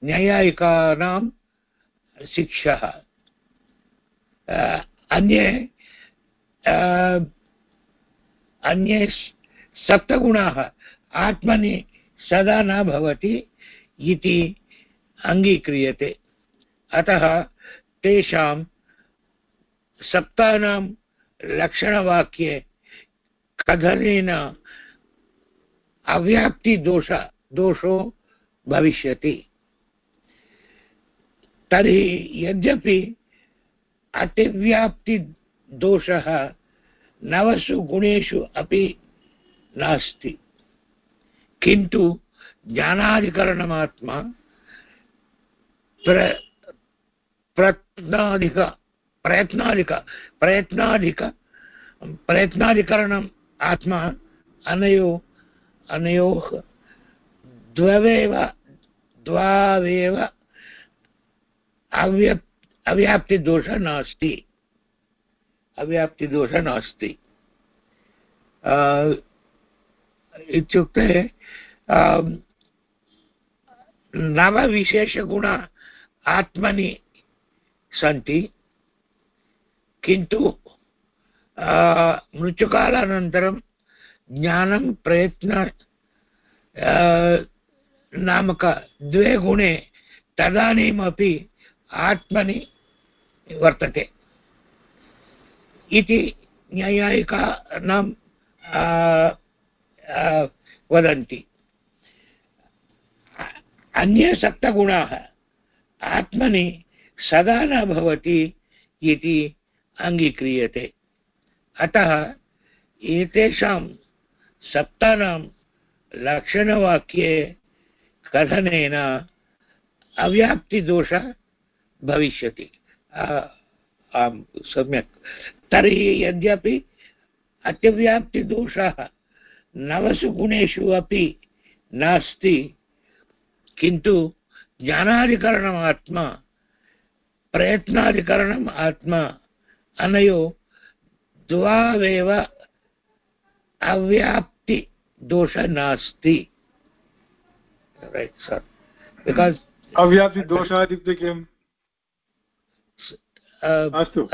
न्यायायिकानां शिक्षः। अन्ये अन्ये सप्तगुणाः। आत्मनि सदा न भवति इति अङ्गीक्रियते। अतः तेषां सप्तानां लक्षणवाक्ये कथनेन अव्याप्तिदोष, दोषो भविष्यति। तर्हि यद्यपि अतिव्याप्तिदोषः नवसु गुणेषु अपि नास्ति। किन्तु ज्ञानाधिकरणमात्मा प्र प्रयत्नाधिक प्रयत्नाधिक प्रयत्नाधिक, प्रयत्नाधिकरणम् आत्मा अनयो, अनयोः द्ववेव, द्वावेव अव्य अव्याप्तिदोषः नास्ति। अव्याप्तिदोषः नास्ति। इत्युक्ते नवविशेषगुण आत्मनि सन्ति, किन्तु मृत्युकालानन्तरं ज्ञानं, प्रयत्न नामक द्वे गुणे तदानीमपि आत्मनि वर्तते। इति न्यायायिकानां वदन्ति। अन्ये सप्तगुणाः आत्मनि सदा न भवति इति अङ्गीक्रियते। अतः एतेषां सप्तानां लक्षणवाक्ये कथनेन अव्याप्तिदोषः भविष्यति। आं सम्यक्। तर्हि यद्यपि अतिव्याप्तिदोषः नवसु गुणेषु अपि नास्ति। किन्तु ज्ञानाधिकरणमात्मा प्रयत्नाधिकरणम् आत्मा अनयो द्वावेव अव्याप्तिदोषः नास्ति। बिकास्
अव्याप्तिदोषः इत्युक्ते किम् अस्तु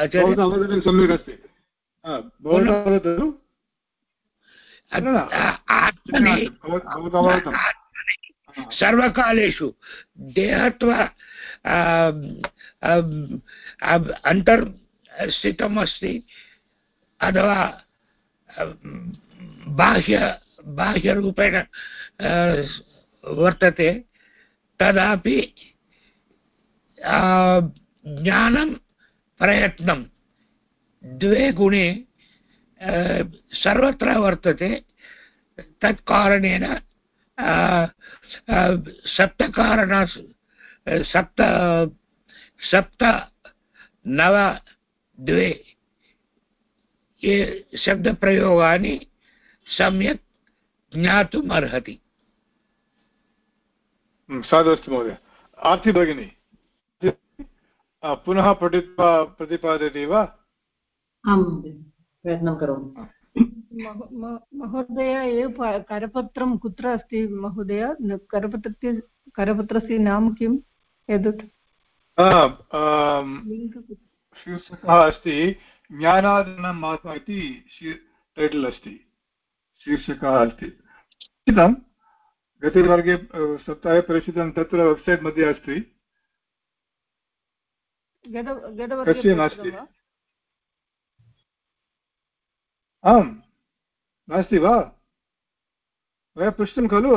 सम्यक् अस्ति। भवतः वदतु
सर्वकालेषु देहत्व अन्तर्स्थितम् अस्ति अथवा बाह्य बाह्यरूपेण वर्तते। तदापि ज्ञानं प्रयत्नं। द्वे गुणे सर्वत्र वर्तते। तत्कारणेन सप्तकारण सप्त सप्त नव द्वे ये शब्दप्रयोगानि सम्यक् ज्ञातुम् अर्हति
साधु अस्ति महोदय। आर्ति भगिनी पुनः पठित्वा प्रतिपादयति वा?
आं प्रयत्नं करोमि।
महोदय एव करपत्रं कुत्र अस्ति महोदय? करपत्रस्य करपत्रस्य नाम किम्? एतत्?
शीर्षकः अस्ति ज्ञानादनं महात्मा इति टैटल् अस्ति। शीर्षकः अस्ति। गतवर्गे सप्ताहे प्रेषितं तत्र वेब्सैट् मध्ये अस्ति। कस्य नास्ति? आम् नास्ति वा? वयं पृष्टं खलु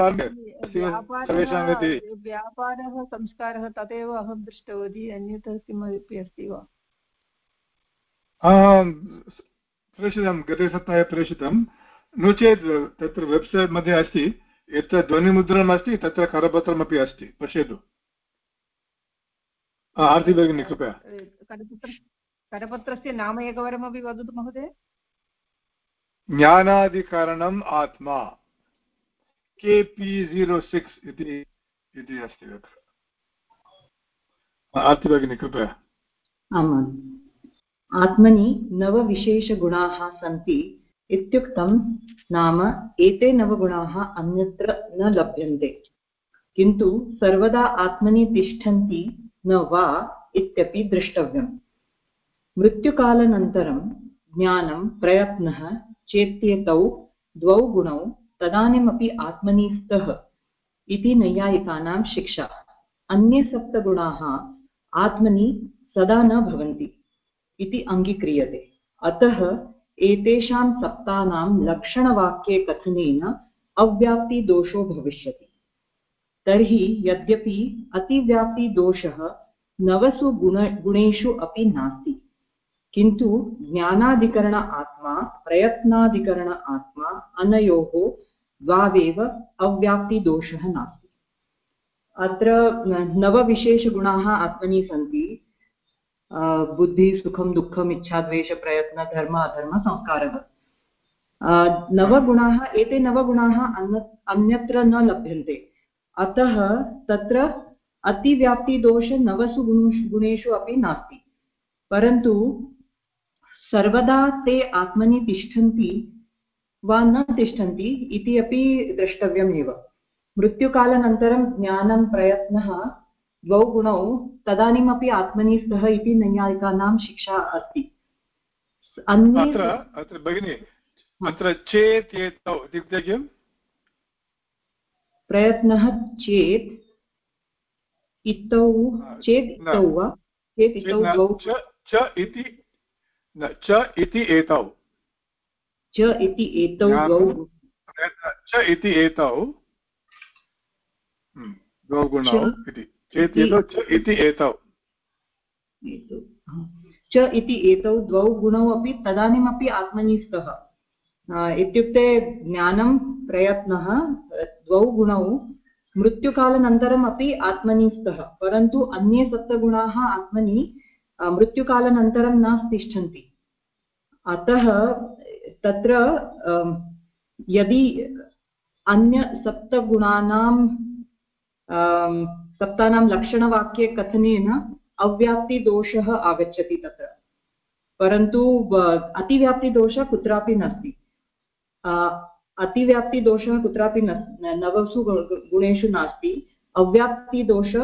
व्यापारः संस्कारः तदेव अहं दृष्टवती अन्यत् किमपि अस्ति वा?
प्रेषितं गते सप्ताहे प्रेषितं। नो चेत् तत्र वेब्सैट् मध्ये अस्ति यत्र ध्वनिमुद्रणम् अस्ति तत्र करपत्रमपि अस्ति। पश्यतु। आर्ति भगिनी कृपया।
करपत्रस्य नाम एकवारमपि वदतु महोदय।
ज्ञानाधिकरणम् आत्मा। के पि ज़ीरो सिक्स् इति अस्ति आर्ति भगिनी, कृपया।
आम् आत्मनि नवविशेषगुणाः सन्ति इत्युक्तं नाम एते नवगुणाः अन्यत्र न लभ्यन्ते। किन्तु सर्वदा आत्मनि तिष्ठन्ति न वा इत्यपि द्रष्टव्यम्। मृत्युकालानन्तरं ज्ञानं प्रयत्नः चेत्येतौ द्वौ गुणौ, तदानीमपि आत्मनि स्तः इति नैयायिकानां शिक्षा। अन्ये सप्तगुणाः आत्मनि सदा न भवन्ति इति अङ्गीक्रियते। अतः एतेषां सप्तानां लक्षणवाक्ये कथनेन अव्याप्तिदोषो भविष्यति। तर्हि यद्यपि अतिव्याप्तिदोषः नवसु गुण गुणेषु अपि नास्ति। किन्तु ज्ञानाधिकरण आत्मा, प्रयत्नाधिकरण आत्मा, अनयोः द्वावेव अव्याप्तिदोषः नास्ति। अत्र नवविशेषगुणाः आत्मनि सन्ति। बुद्धि, सुखं दुःखम् इच्छा द्वेषप्रयत्न धर्म, अधर्म, संस्कारः। नवगुणाः, एते नवगुणाः अन्य, अन्यत्र न लभ्यन्ते। अतः तत्र अतिव्याप्तिदोष नवसु गुणेषु अपि नास्ति। परन्तु सर्वदा ते आत्मनि तिष्ठन्ति वा न तिष्ठन्ति इति अपि द्रष्टव्यमेव। मृत्युकालानन्तरं ज्ञानं प्रयत्नः द्वौ गुणौ तदानीमपि आत्मनि स्तः इति नैयायिकानां शिक्षा अस्ति।
अत्र अत्र भगिनि अत्र चेत् एतौ इत्युक्ते किम्?
प्रयत्नः चेत् इतौ चेत् इतौ वा? चेत् इतौ
च इति च इति एतौ।
च इति एतौ
च इति एतौ। द्वौ गुणौ इति। चेत् एतौ च इति एतौ।
च इति एतौ द्वौ गुणौ अपि तदानीमपि आत्मनि स्तः इत्युक्ते ज्ञानं प्रयत्नः द्वौ गुणौ मृत्युकालानन्तरम् अपि आत्मनि स्तः परन्तु अन्ये सप्तगुणाः आत्मनि मृत्युकालानन्तरं न तिष्ठन्ति। अतः तत्र यदि अन्यसप्तगुणानां सप्तानां लक्षणवाक्ये कथनेन अव्याप्तिदोषः आगच्छति तत्र। परन्तु अतिव्याप्तिदोषः कुत्रापि नास्ति। अतिव्याप्तिदोषः कुत्रापि न नवसु गुणेषु नास्ति। अव्याप्तिदोष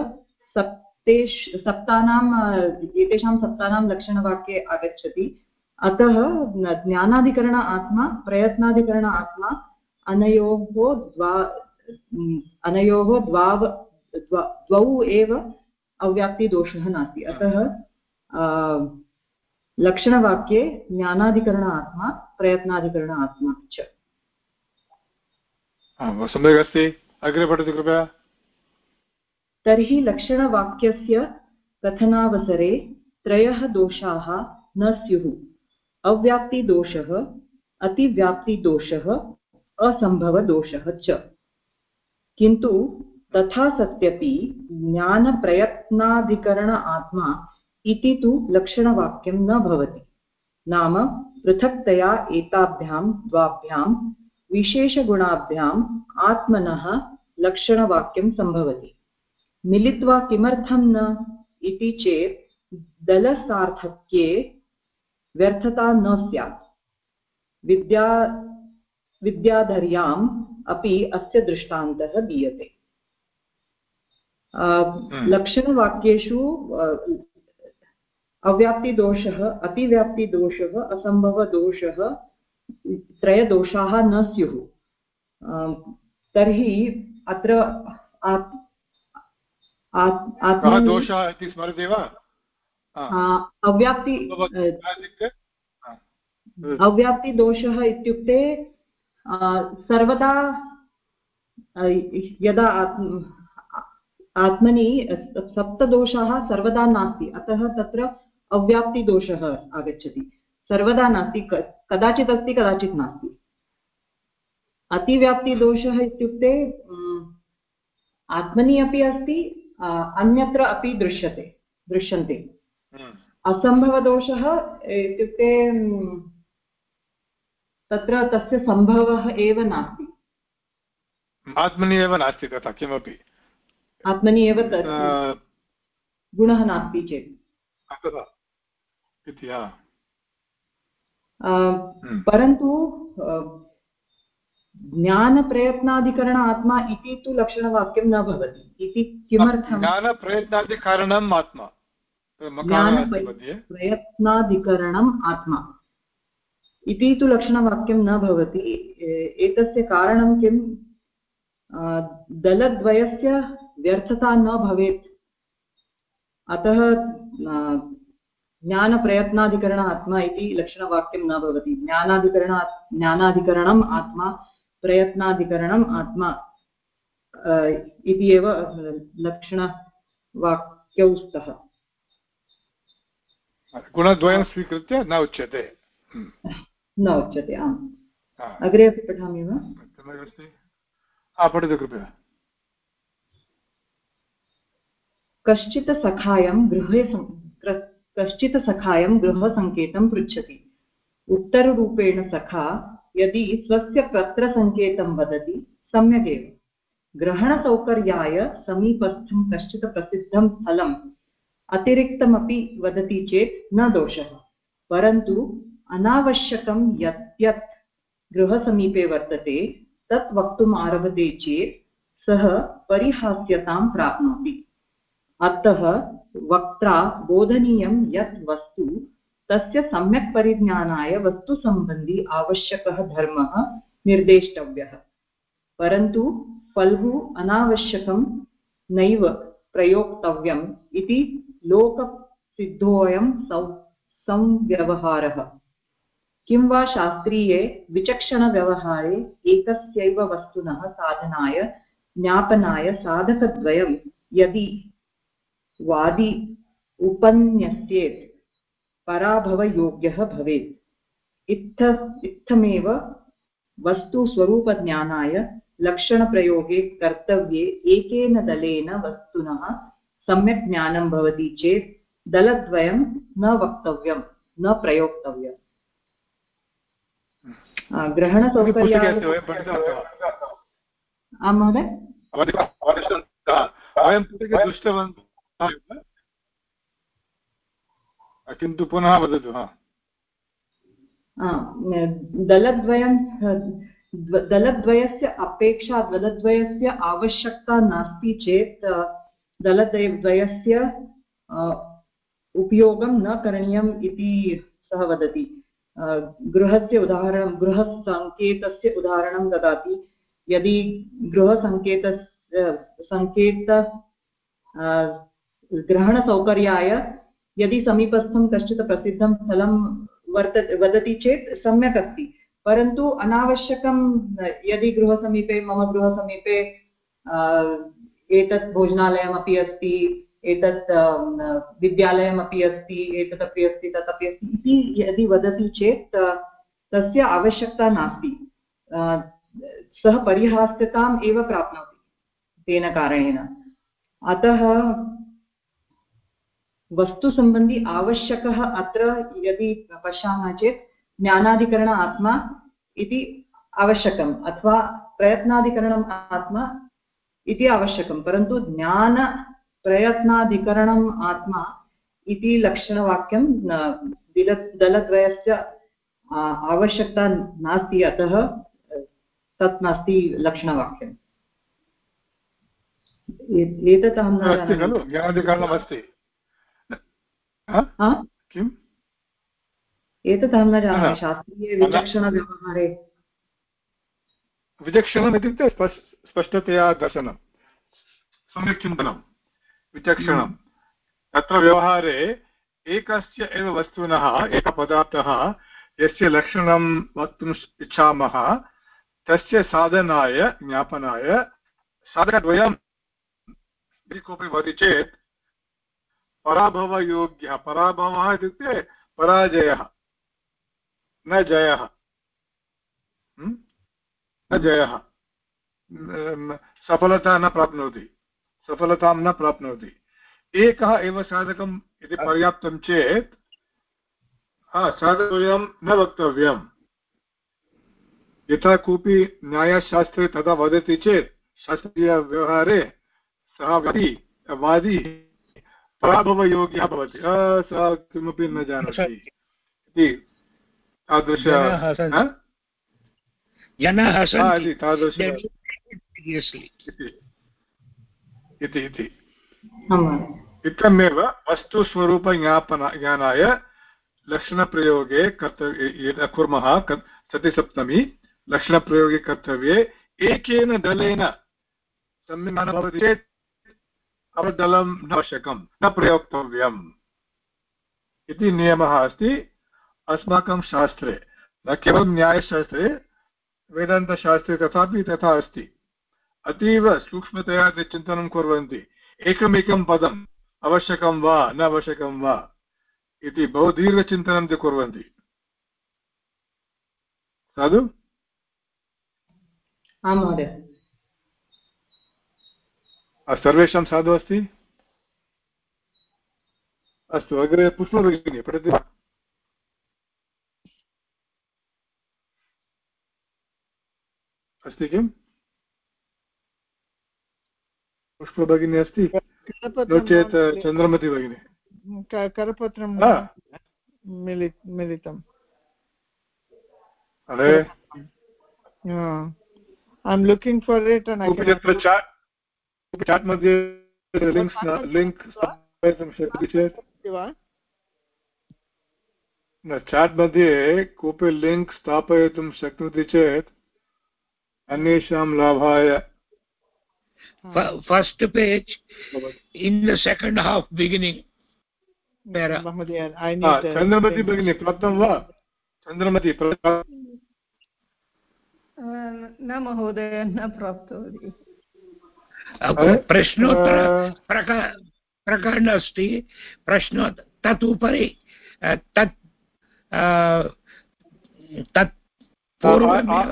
सप्तेष् सप्तानाम् एतेषां सप्तानां लक्षणवाक्ये आगच्छति। अतः ज्ञानाधिकरण आत्मा, प्रयत्नाधिकरण आत्मा, अनयोः द्वा अनयोः द्वाव, द्वौ एव अव्याप्तिदोषः नास्ति। अतः लक्षणवाक्ये ज्ञानाधिकरण आत्मा, प्रयत्नाधिकरण आत्मा च।
अग्रे पठतु कृपया।
तर्हि लक्षणवाक्यस्य कथनावसरे त्रयः दोषाः न स्युः। अव्याप्तिदोषः, अतिव्याप्तिदोषः, असम्भवदोषः च। किन्तु तथा सत्यपि ज्ञानप्रयत्नाधिकरण आत्मा इति तु लक्षणवाक्यं न भवति। नाम पृथक्तया एताभ्यां, द्वाभ्यां विशेषगुणाभ्याम् आत्मनः लक्षणवाक्यं सम्भवति। मिलित्वा किमर्थं न? इति चेत् दलसार्थक्ये व्यर्थता न स्यात्। विद्या विद्याधर्याम् अपि अस्य दृष्टान्तः दीयते। हम्म। लक्षणवाक्येषु अव्याप्तिदोषः अतिव्याप्तिदोषः असम्भवदोषः त्रयदोषाः न स्युः। तर्हि अत्र
दोषः इति स्मरति वा?
अव्याप्ति अव्याप्तिदोषः इत्युक्ते? सर्वदा यदा आत्मनि सप्तदोषाः सर्वदा नास्ति अतः तत्र अव्याप्तिदोषः आगच्छति। सर्वदा नास्ति कदाचित् अस्ति कदाचित् नास्ति। अतिव्याप्तिदोषः इत्युक्ते आत्मनि अपि अस्ति अन्यत्र अपि दृश्यते दृश्यन्ते। असम्भवदोषः इत्युक्ते तत्र तस्य सम्भवः एव नास्ति
आत्मनि एव नास्ति तथा किमपि
आत्मनि एव गुणः नास्ति चेत्। परन्तु ज्ञानप्रयत्नाधिकरण आत्मा इति तु लक्षणवाक्यं न भवति। इति किमर्थं
ज्ञानप्रयत्नाधिकरणम् आत्मा।
प्रयत्नाधिकरणम् आत्मा। इति तु लक्षणवाक्यं न भवति। एतस्य कारणं किं दलद्वयस्य व्यर्थता न भवेत्। अतः ज्ञानप्रयत्नाधिकरण आत्मा इति लक्षणवाक्यं न भवति। ज्ञानाधिकरण ज्ञानाधिकरणम् आत्मा प्रयत्नाधिकरणम् आत्मा। इति एव लक्षणवाक्यौ स्तः
गुणद्वयं स्वीकृत्य न उच्यते।
न उच्यते आम्। अग्रे अपि पठामि वा?
पठतु कृपया।
कश्चित् सखायं गृहे कश्चित् सखायं गृहसङ्केतं पृच्छति। उत्तररूपेण सखा यदि स्वस्य पत्रसङ्केतं वदति, सम्यगेव। ग्रहणसौकर्याय समीपस्थं कश्चित् प्रसिद्धं स्थलम् अतिरिक्तमपि वदति चेत् न दोषः। परन्तु अनावश्यकं यत् यत् गृहसमीपे वर्तते, तत् वक्तुम् आरभते चेत् सः परिहास्यतां प्राप्नोति। अतः वक्त्रा बोधनीयं यत् वस्तु तस्य सम्यक् परिज्ञानाय वस्तुसम्बन्धी आवश्यकः धर्मः निर्देष्टव्यः। परन्तु फल्गु अनावश्यकं नैव प्रयोक्तव्यम् इति लोकसिद्धोऽयं संव्यवहारः। किं वा शास्त्रीये विचक्षणव्यवहारे एकस्यैव वस्तुनः साधनाय ज्ञापनाय साधकद्वयं यदि वादि उपन्यस्येत् पराभवयोग्यः भवेत् इत्थ इत्थमेव वस्तुस्वरूपज्ञानाय लक्षणप्रयोगे कर्तव्ये एकेन दलेन वस्तुनः सम्यक् ज्ञानं भवति चेत् दलद्वयं न वक्तव्यं न प्रयोक्तव्यम् ग्रहणसौकर्याय आं महोदय
वयं पुस्तके दृष्टवन्तः किन्तु पुनः वदतु, हा।
दलद्वयं दलद्वयस्य अपेक्षा, दलद्वयस्य आवश्यकता नास्ति चेत् दलद्वयस्य उपयोगं न करणीयम् इति सः वदति। गृहस्य उदाहरणं, गृहसङ्केतस्य उदाहरणं ददाति। यदि गृहसङ्केतस्य सङ्केत ग्रहणसौकर्याय यदि समीपस्थं कश्चित् प्रसिद्धं स्थलं वर्त, वदति चेत् सम्यक् अस्ति। परन्तु अनावश्यकं, यदि गृहसमीपे, मम गृहसमीपे एतत् भोजनालयमपि अस्ति, एतत् विद्यालयमपि अस्ति एतदपि अस्ति तदपि अस्ति इति यदि वदति चेत् तस्य आवश्यकता नास्ति। सः परिहास्यताम् एव प्राप्नोति, तेन कारणेन। अतः वस्तुसम्बन्धी आवश्यकः अत्र यदि पश्यामः चेत् ज्ञानाधिकरण आत्मा इति आवश्यकम् अथवा प्रयत्नाधिकरणम् आत्मा इति आवश्यकं परन्तु ज्ञानप्रयत्नाधिकरणम् आत्मा इति लक्षणवाक्यं दिल दलद्वयस्य आवश्यकता नास्ति अतः तत् नास्ति लक्षणवाक्यम्। एतत् अहं
खलु ज्ञानाधिकरणमस्ति। किम्
एतत् अहं न जानामि शास्त्रीयविचक्षणव्यवहारे
विचक्षणम् इत्युक्ते स्पष्टतया दर्शनं सम्यक् चिन्तनं विचक्षणं तत्र व्यवहारे एकस्य एव वस्तुनः एकपदार्थः यस्य लक्षणं वक्तुम् इच्छामः तस्य साधनाय ज्ञापनाय साधकद्वयं यदि कोऽपि वदति चेत् पराभवयोग्यः। पराभवः इत्युक्ते पराजयः। न जयः। न जयः। सफलता न प्राप्नोति। सफलतां न प्राप्नोति। एकः एव साधकम् इति पर्याप्तं चेत् साधकद्वयं न वक्तव्यम्। यथा कोऽपि न्यायशास्त्रे तदा वदति चेत्, शास्त्रीयव्यवहारे सः वादी पराभवयोग्यः भवति। सः किमपि न जानाति। इति तादृश
जनाः
तादृश इति। इति इत्थमेव वस्तुस्वरूपज्ञापन ज्ञानाय लक्षणप्रयोगे कर्तव्ये कुर्मः सतिसप्तमी। लक्षणप्रयोगे कर्तव्ये एकेन दलेन सम्यक् न भवति चेत् अवदलं न न प्रयोक्तव्यम् इति नियमः अस्ति। अस्माकं शास्त्रे, न केवलं न्यायशास्त्रे, वेदान्तशास्त्रे तथापि तथा अस्ति। अतीव सूक्ष्मतया ते चिन्तनं कुर्वन्ति। एकमेकं पदम्, आवश्यकं वा, न आवश्यकं वा, इति बहु दीर्घचिन्तनं ते कुर्वन्ति। साधु?
आं महोदय।
सर्वेषां साधु अस्ति? अस्तु अग्रे पुष्पभगिनी पठति। वा अस्ति किम्? पुष्पभगिनी अस्ति? नो चेत् चन्द्रमती भगिनी।
करपत्रं मिलितम्।
अरे।
I am looking for it
chat मध्ये लिङ्क् लिङ्क् स्थापयितुं शक्यते चेत् न चाट् मध्ये कोऽपि लिङ्क् स्थापयितुं शक्नोति चेत् अन्येषां लाभाय
first page in the second half beginning.
Chandramati भगिनी प्राप्तं वा चन्द्रमति
न महोदय न प्राप्तवती
प्रश्नोत्तर प्रकरण अस्ति प्रश्नो तत् उपरि तत् तत् पूर्वमेव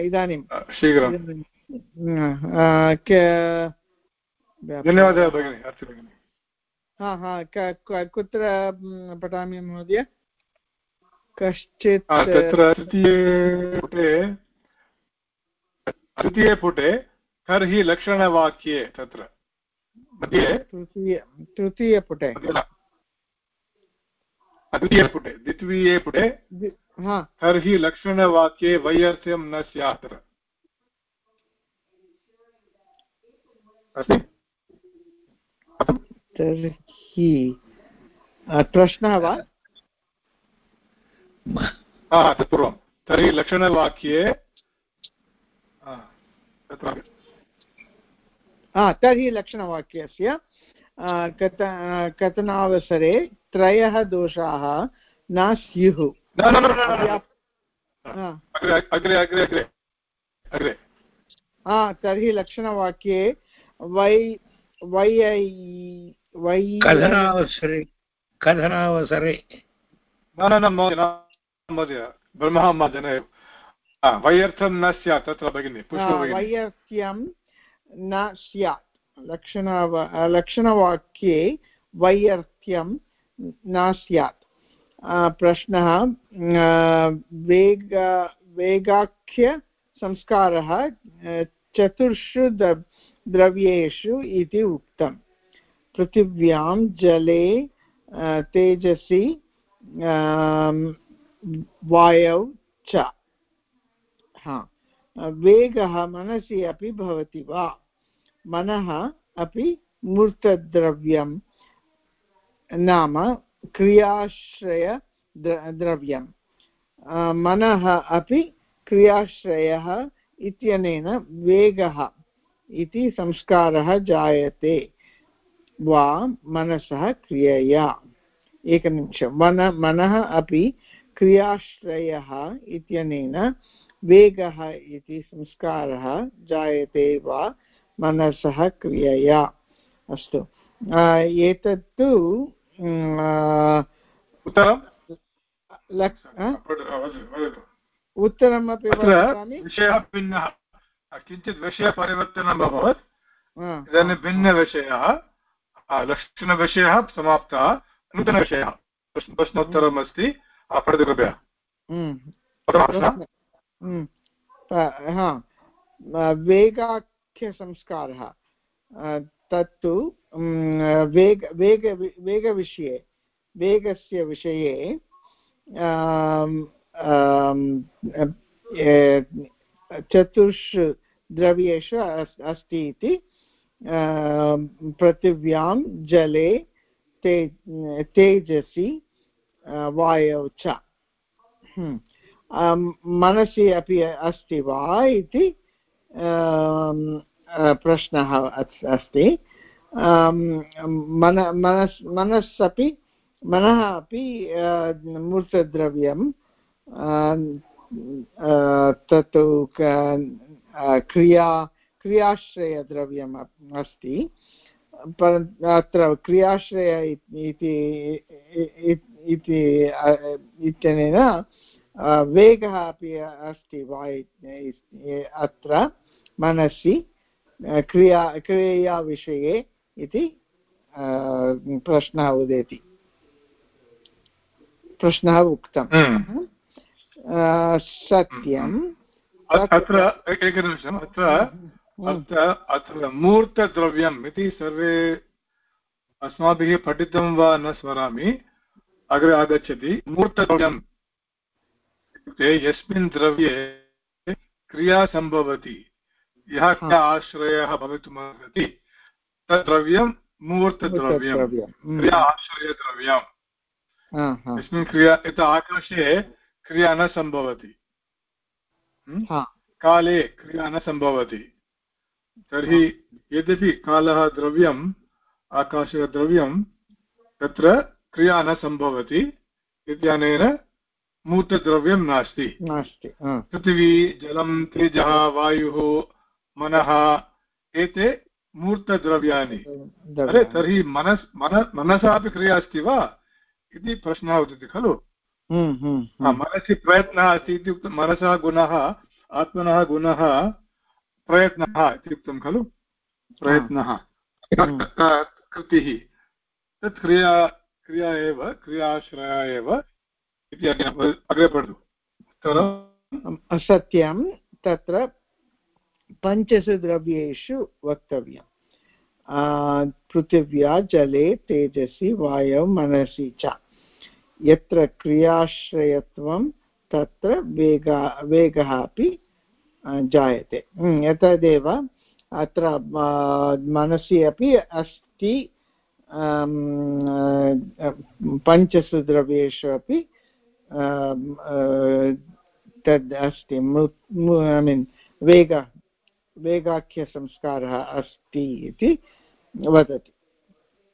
इदानीं।
शीघ्रं धन्यवादः भगिनि।
हा हा कुत्र पठामि महोदय। कश्चित्
तत्र तृतीये पुटे तृतीये पुटे तर्हि लक्षणवाक्ये तत्र।
तृतीयपुटे
द्वितीयपुटे द्वितीये पुटे तर्हि लक्षणवाक्ये वैयर्थ्यं न स्यात्। अस्ति?
तर्हि प्रश्नः वा
तत्पूर्वं तर्हि लक्षणवाक्ये
तर्हि लक्षणवाक्यस्य कथ कथनावसरे त्रयः दोषाः न स्युः तर्हि लक्षणवाक्ये वै वै वै
कथनावसरे कथनावसरे
न न महोदय ब्रह्मः महोदय वैयर्थं न स्यात् तत्र भगिनि
वैयर्थ्यं न स्यात्। लक्षण लक्षणवाक्ये वैयर्थ्यं न स्यात्। प्रश्नः वेग वेगाख्यसंस्कारः चतुर्षु द्रव्येषु इति उक्तम्। पृथिव्यां जले तेजसि वायौ च। हा। वेगः मनसि अपि भवति वा? मनः अपि मूर्तद्रव्यं नाम क्रियाश्रय द्रव्यं। मनः अपि क्रियाश्रयः इत्यनेन वेगः इति संस्कारः जायते। वा मनसः क्रियया। एकनिमिषं। मन मनः अपि क्रियाश्रयः इत्यनेन वेगः इति संस्कारः जायते वा मनसः क्रियया। अस्तु। एतत्तु उत्तरमपि
विषयः भिन्नः। किञ्चित् विषयपरिवर्तनम् अभवत्। इदानीं भिन्नविषयः। लक्षणविषयः समाप्तः नूतनविषयः प्रश्नोत्तरम् अस्ति पठतु कृपया।
वेगाख्यसंस्कारः। तत्तु वेग वेग वेगविषये वेगस्य विषये चतुर्षु द्रव्येषु अस्ति इति पृथिव्यां जले ते, तेजसि वायौ च। मनसि अपि अस्ति वा इति प्रश्नः अस्ति। मन, मनस् मनस् अपि मनः अपि मूर्तद्रव्यं तत् क्रिया क्रियाश्रयद्रव्यम् अस्ति परन् अत्र क्रियाश्रय इति इत्यनेन वेगः अपि अस्ति वा अत्र मनसि क्रिया क्रियाविषये इति प्रश्नः उदेति प्रश्नः हम्म। सत्यम्
अत्र एकनिमिषम् अत्र। अत्र अत्र मूर्तद्रव्यम् इति सर्वे अस्माभिः पठितं वा न स्मरामि। अग्रे आगच्छति। मूर्तद्रव्यम् इत्युक्ते यस्मिन् द्रव्ये क्रिया सम्भवति। यः क्रिया आश्रयः भवितुमर्हति तद् द्रव्यं मूर्तद्रव्यं क्रिया आश्रयद्रव्यम्। यस्मिन् क्रिया यत् आकाशे क्रिया न सम्भवति। काले क्रिया न सम्भवति। तर्हि यद्यपि कालः द्रव्यम् आकाशः द्रव्यं तत्र क्रिया न सम्भवति इत्यनेन मूर्तद्रव्यं नास्ति।
नास्ति
पृथिवी जलं तेजः वायुः मनः एते मूर्तद्रव्याणि। अरे तर्हि मनस् मन मनसापि क्रिया अस्ति वा? इति प्रश्नः उच्यते खलु?
हम्म, हम्म, हम्म।
मनसि प्रयत्नः अस्ति इत्युक्ते मनसः गुणः आत्मनः गुणः प्रयत्नः इति उक्तं खलु? प्रयत्नः। कृतिः। तत् क्रिया क्रिया एव क्रियाश्रया एव इति अग्रे पठतु।
सत्यं तत्र पञ्चसु द्रव्येषु वक्तव्यं पृथिव्या जले तेजसि वायौ मनसि च। यत्र क्रियाश्रयत्वं तत्र वेगा वेगः अपि जायते। एतदेव अत्र मनसि अपि अस्ति पञ्चसु द्रव्येषु अपि तद् अस्ति। ऐ मीन् वेग वेगाख्यसंस्कारः अस्ति इति वदति।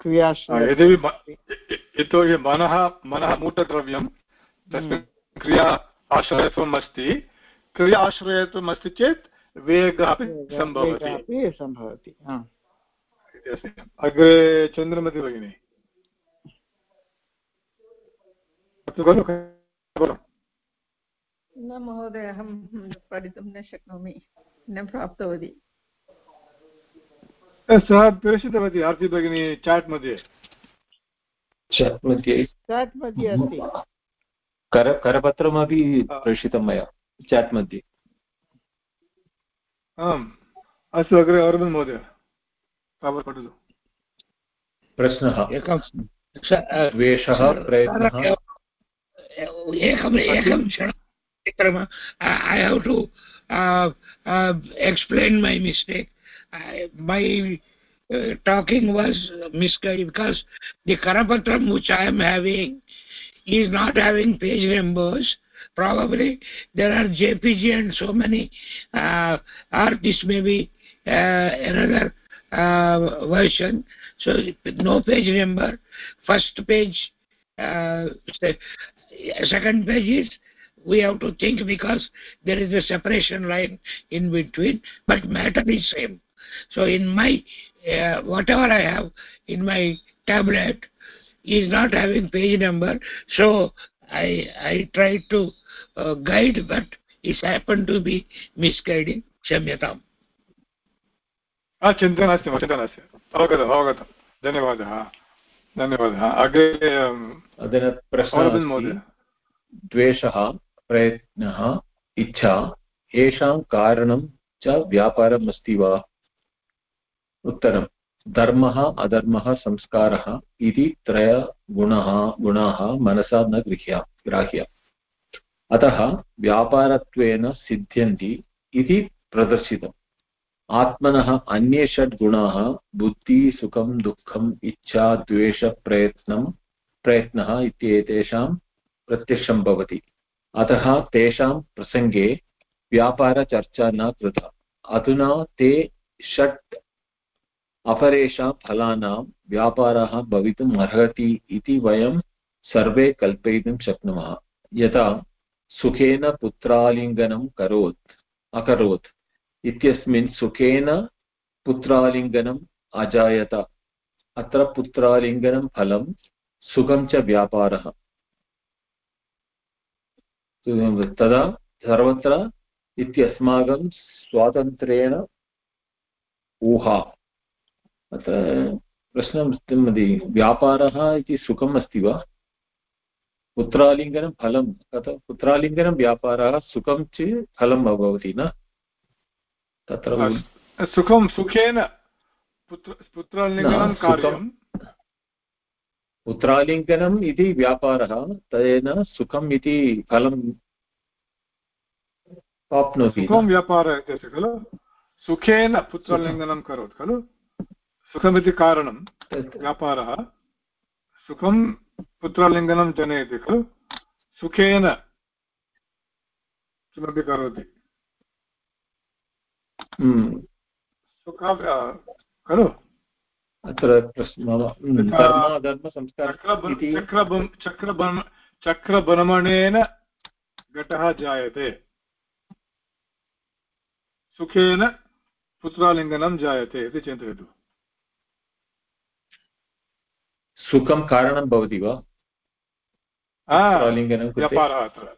यद्यपि यतोहि मनः मनः मूटद्रव्यं तस्मिन्
हम्म।
क्रिया आश्रयत्वम् अस्ति क्रिया आश्रयत्वम् अस्ति चेत् वेगः अपि सम्भवति
सम्भवति
अग्रे चन्द्रमति भगिनि।
न महोदय अहं पठितुं न शक्नोमि न प्राप्तवती।
सः प्रेषितवती आर्ति भगिनी चाट् मध्ये।
चाट् मध्ये
चाट् मध्ये अस्ति।
करपत्रमपि प्रेषितं मया। चाट् मध्ये.
आम् अस्तु अग्रे अरविन्द महोदय
प्रश्नः।
Explain my mistake my talking was misguided because the करपत्रं which I am having is not having page numbers probably there are jpg and so many uh, or this may be uh, another uh, version. So no page number first page uh, second page is we have to think because there is a separation line in between but matter is same. So in my uh, whatever i have in my tablet is not having page number. So i i try to uh, guide but it happened to be misguiding क्षम्यताम्
चिन्ता नास्ति चिन्ता नास्ति अवगतम् अवगतं धन्यवादः धन्यवादः अग्रे
प्रश्नः द्वेषः प्रयत्नः इच्छा येषां कारणं च व्यापारम् अस्ति वा उत्तरं धर्मः, अधर्मः, संस्कारः इति त्रयगुणः गुणाः मनसा न गृह्या, ग्राह्य। अतः व्यापारत्वेन सिद्ध्यन्ति इति प्रदर्शितम्। आत्मनः अन्ये बुद्धिः, सुखं, दुःखम्, इच्छा द्वेषप्रयत्नं प्रयत्नः इत्येतेषां प्रत्यक्षं भवति। अतः तेषां प्रसङ्गे व्यापारचर्चा न कृता। अधुना ते षट् अपरेषां फलानां व्यापारः भवितुम् अर्हति इति वयं सर्वे कल्पयितुं शक्नुमः। यथा, सुखेन पुत्रालिङ्गनं करोत्, अकरोत्, इत्यस्मिन् सुखेन पुत्रालिङ्गनम् अजायत। अत्र पुत्रालिङ्गनं फलं, सुखं च व्यापारः। तदा सर्वत्र इत्यस्माकं स्वातन्त्र्येण ऊहा। अत्र प्रश्नं किमस्ति व्यापारः इति सुखम् अस्ति वा? पुत्रालिङ्गनं फलं कथं पुत्रालिङ्गनं व्यापारः सुखं चेत् फलं भवति न?
तत्र सुखं सुखेन पुत्रालिङ्गनं कार्यं
पुत्रालिङ्गनम् इति व्यापारः तेन सुखम् इति फलं प्राप्नोति
सुखं व्यापारः खलु? सुखेन पुत्रालिङ्गनं करोति खलु? सुखमिति कारणं व्यापारः सुखं पुत्रालिङ्गनं जनयति खलु सुखेन किमपि करोति।
हम्म।
खलु?
अत्र
चक्रभ्रमणेन घटः जायते। सुखेन पुत्रालिङ्गनं जायते इति चिन्तयतु।
सुखं कारणं भवति वा?
व्यापारः अत्र।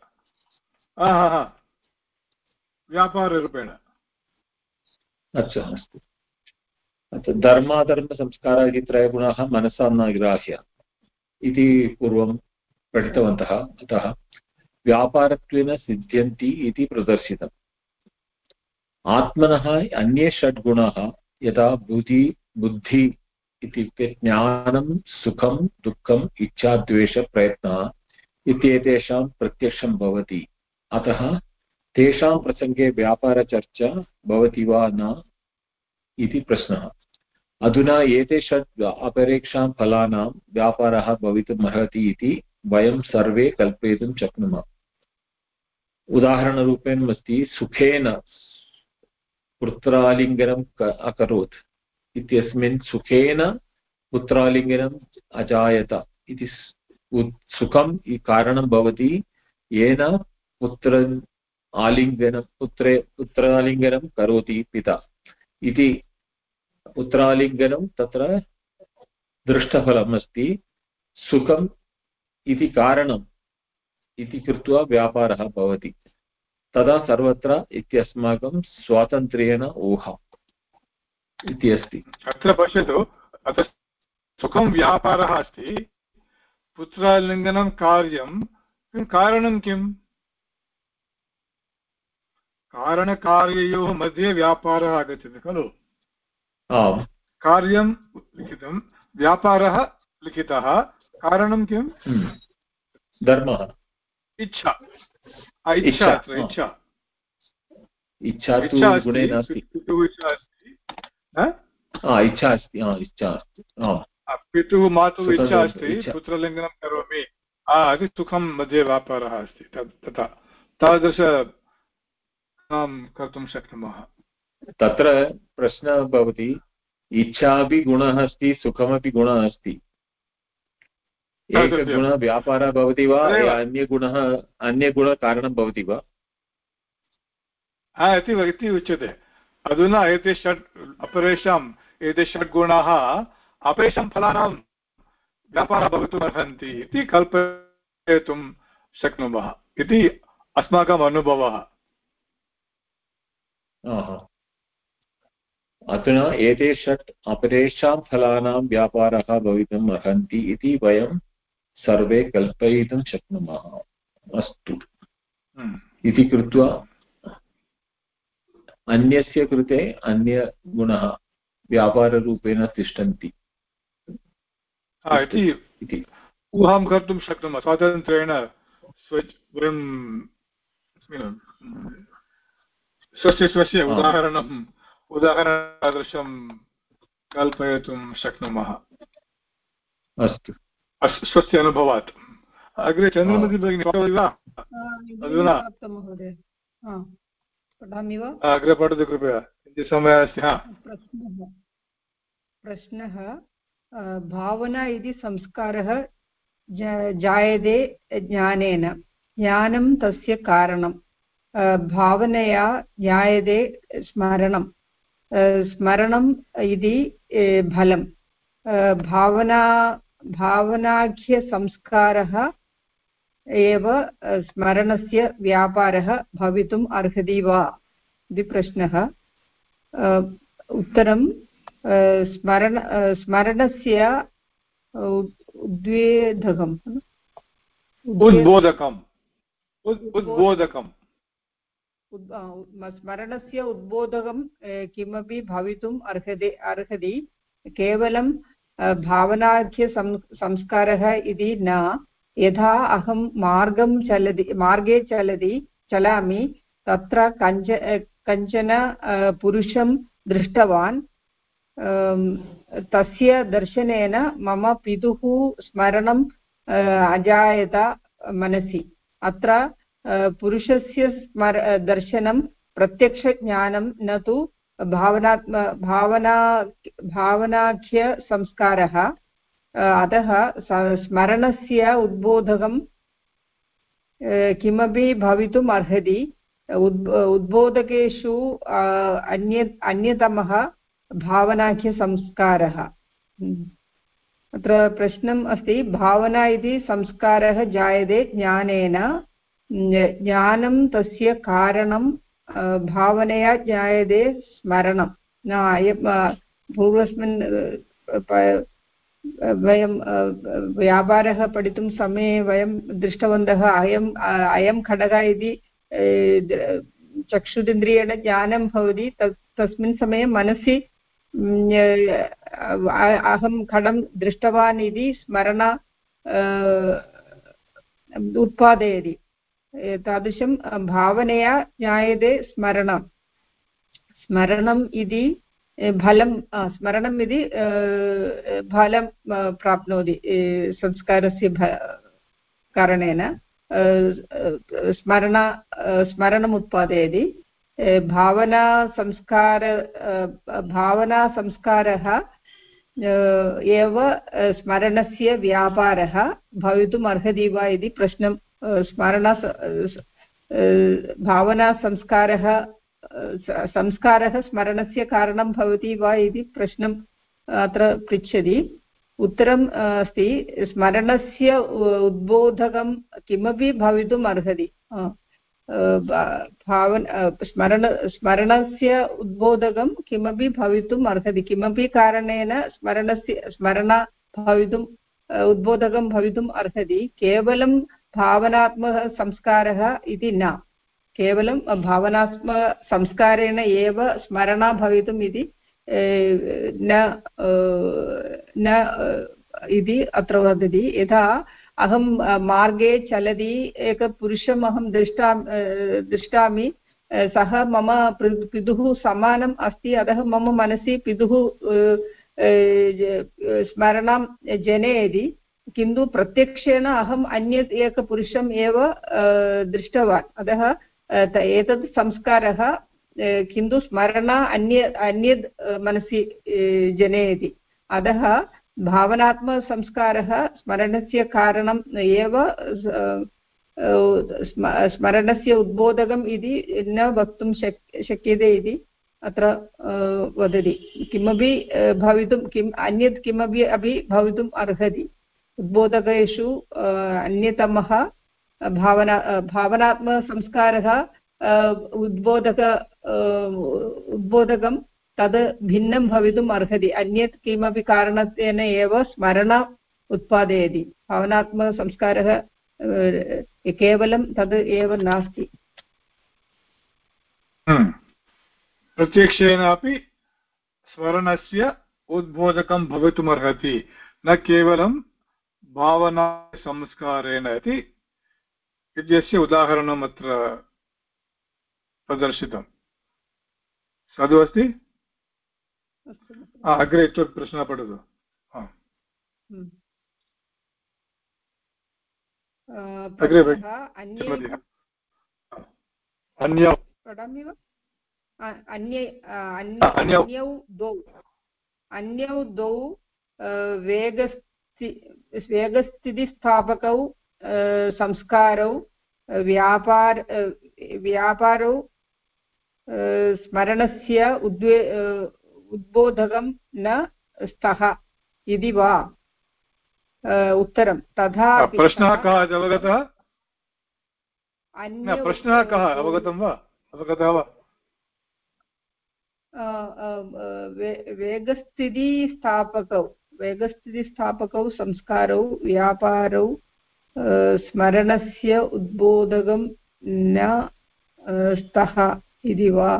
व्यापाररूपेण।
अच्छा अस्तु। अत्र धर्माधर्मसंस्कारः इति त्रयगुणाः मनसा न ग्राह्य इति पूर्वं पठितवन्तः। अतः व्यापारत्वेन सिद्ध्यन्ति इति प्रदर्शितम्। आत्मनः अन्ये षड् गुणाः यथा बुद्धि बुद्धि इत्युक्ते ज्ञानं, सुखं दुःखम् इच्छा द्वेषप्रयत्नः इत्येतेषां प्रत्यक्षं भवति। अतः तेषां प्रसङ्गे व्यापारचर्चा भवति वा न इति प्रश्नः। अधुना एते षट् अपरेक्षां फलानां व्यापारः भवितुम् अर्हति इति वयं सर्वे कल्पयितुं शक्नुमः। उदाहरणरूपेण अस्ति, सुखेन पुत्रालिङ्गनम् अकरोत्। इत्यस्मिन् सुखेन पुत्रालिङ्गनम् अजायत। इति सुखं कारणं भवति येन पुत्र आलिङ्गनं, पुत्रे, पुत्रालिङ्गनं करोति पिता। इति पुत्रालिङ्गनं तत्र दृष्टफलम् अस्ति। सुखम् इति कारणम् इति कृत्वा व्यापारः भवति। तदा सर्वत्र इत्यस्माकं स्वातन्त्र्येण ऊहा। इति अस्ति।
अत्र पश्यतु अत्र सुखं व्यापारः अस्ति। पुत्रालिङ्गनं कार्यं कारणं किम्? कारणकार्ययोः मध्ये व्यापारः आगच्छति खलु? कार्यं लिखितं व्यापारः लिखितः। कारणं किम्?
हम्म। धर्मः।
इच्छा। इच्छा इच्छा
इच्छा।
इच्छा अस्ति
इच्छा अस्ति
पितुः मातुः इच्छा अस्ति पुत्रलिङ्गनं करोमि। इति सुखं मध्ये व्यापारः अस्ति तथा। तादृश कर्तुं शक्नुमः।
तत्र प्रश्नः भवति इच्छापि गुणः अस्ति सुखमपि गुणः अस्ति। एकगुणः व्यापारः भवति वा अन्यगुणः अन्यगुणकारणं भवति वा?
इति उच्यते। अधुना एते षट् अपरेषाम् एते षड् गुणाः अपरेषां फलानां व्यापारः भवितुम् अर्हन्ति इति कल्पयितुं शक्नुमः इति अस्माकम् अनुभवः।
अधुना एते षट् अपरेषां फलानां व्यापारः भवितुम् अर्हन्ति इति वयं सर्वे कल्पयितुं शक्नुमः। अस्तु। हम्म। इति कृत्वा अन्यस्य कृते अन्यगुणः व्यापाररूपेण तिष्ठन्ति।
इति ऊहां कर्तुं शक्नुमः। स्वातन्त्र्येण वयं स्वस्य स्वस्य उदाहरणम् उदाहरणतादृशं कल्पयितुं शक्नुमः।
अस्तु।
स्वस्य अनुभवात्। अग्रे चन्द्रमति भगिनी वा? अधुना।
पठामि वा?
अग्रे पठतु कृपया किञ्चित् समयः अस्ति हा।
प्रश्नः। प्रश्नः भावना इति संस्कारः जायते ज्ञानेन। ज्ञानं तस्य कारणं भावनया ज्ञायते स्मरणं स्मरणम् इति फलं भावना भावनाख्यसंस्कारः एव स्मरणस्य व्यापारः भवितुम् अर्हति वा? इति प्रश्नः। उत्तरं स्मरण स्मरणस्य उद्वेधकम्।
उद्बोधकम्। उद्बोधकम्।
स्मरणस्य उद्बोधकं किमपि भवितुम् अर्हति अर्हति। केवलं भावनाख्यसं संस्कारः इति न। यथा अहं मार्गं चलति मार्गे चलति चलामि, तत्र कञ्च कञ्चन पुरुषं दृष्टवान्। तस्य दर्शनेन मम पितुः स्मरणम् अजायत मनसि। अत्र पुरुषस्य स्मर दर्शनं प्रत्यक्षज्ञानं न तु भावनात्म भावना, भावनाख्यसंस्कारः। अतः स्मरणस्य उद्बोधकं किमपि भवितुम् अर्हति, उद्, उद्बोधकेषु अन्य, अन्यतमः भावनाख्यसंस्कारः। अत्र प्रश्नम् अस्ति, भावना इति संस्कारः जायते ज्ञानेन। ज्ञानं तस्य कारणं भावनया ज्ञायते स्मरणं। पूर्वस्मिन् वयं व्यापारः पठितुं समये वयं दृष्टवन्तः अयम् अयं खडगः इति चक्षुरिन्द्रियेण ज्ञानं भवति, तत्, तस्मिन् समये मनसि अहं खडं दृष्टवान् इति स्मरण उत्पादयति। तादृशं भावनया ज्ञायते स्मरणं। स्मरणम् इति फलं स्मरणम् इति फलं प्राप्नोति संस्कारस्य कारणेन स्मरण स्मरणम् उत्पादयति भावनासंस्कार भावनासंस्कारः एव स्मरणस्य व्यापारः भवितुम् अर्हति वा इति प्रश्नं स्मरणा भावनासंस्कारः संस्कारः स्मरणस्य कारणं भवति वा इति प्रश्नम् अत्र पृच्छति। उत्तरम् अस्ति, स्मरणस्य उद्बोधकं किमपि भवितुम् अर्हति। भावन स्मरण, स्मरणस्य उद्बोधकं किमपि भवितुम् अर्हति। किमपि कारणेन स्मरणस्य, स्मरणा भवितुम् उद्बोधकं भवितुम् अर्हति। केवलं भावनात्मकसंस्कारः इति न। केवलं भावनात्मकसंस्कारेण एव स्मरणा भवितुम् इति न न, इति अत्र वदति। यथा अहं मार्गे चलति एकपुरुषम् अहं दृष्टा दृष्टामि सः मम पितुः समानम् अस्ति, अतः मम मनसि पितुः स्मरणं जनयति। किन्तु प्रत्यक्षेण अहम् अन्यत् एकपुरुषम् एव दृष्टवान्। अतः एतत् संस्कारः किन्तु स्मरण अन्य अन्यद् मनसि जनयति। अतः भावनात्मकसंस्कारः स्मरणस्य कारणम् एव स्मरणस्य उद्बोधकम् इति न वक्तुं शक्, शक्यते इति अत्र वदति। किमपि भवितुं, किम्, अन्यत् किमपि अपि भवितुम् अर्हति। उद्बोधकेषु अन्यतमः भावना भावनात्मकसंस्कारः उद्बोधक उद्बोधकं तद् भिन्नं भवितुम् अर्हति। अन्यत् किमपि कारणतेन एव स्मरण उत्पादयति। भावनात्मकसंस्कारः केवलं तद् एव नास्ति।
हम्म। प्रत्यक्षेनापि स्मरणस्य उद्बोधकं भवितुमर्हति। न केवलं भावनासंस्कारेण इति इत्यस्य उदाहरणम् अत्र प्रदर्शितम्। साधु अस्ति? अग्रे इतोपि प्रश्नः पठतु। हम्म। अग्रे अन्यौ
पठामि वा? अन्यौ द्वौ। अन्यौ द्वौ वेगस्थि वेगस्थितिस्थापकौ संस्कारौ व्यापार व्यापारौ स्मरणस्य उद्वे उद्बोधकं न स्तः इति वा उत्तरं तथा
प्रश्नः कः अवगतः प्रश्नः कः अवगतं वा अवगतः वा
वेगस्थितिस्थापकौ वेगस्थितिस्थापकौ संस्कारौ व्यापारौ स्मरणस्य उद्बोधकं न स्तः इति वा?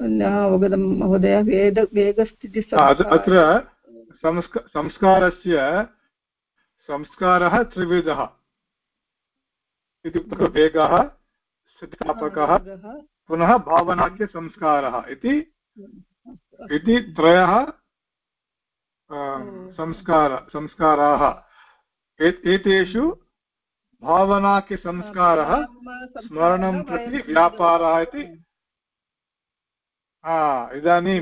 न अवगतं महोदय वेद वेगस्थितिः
अत्र संस्कारस्य संस्कारः त्रिविधः इत्युक्ते वेगः स्थितिस्थापकः पुनः भावनाख्यसंस्कारः इति। इति त्रयः संस्कार संस्काराः। एतेषु भावनाख्यसंस्कारः स्मरणं प्रति व्यापारः इति। इदानीं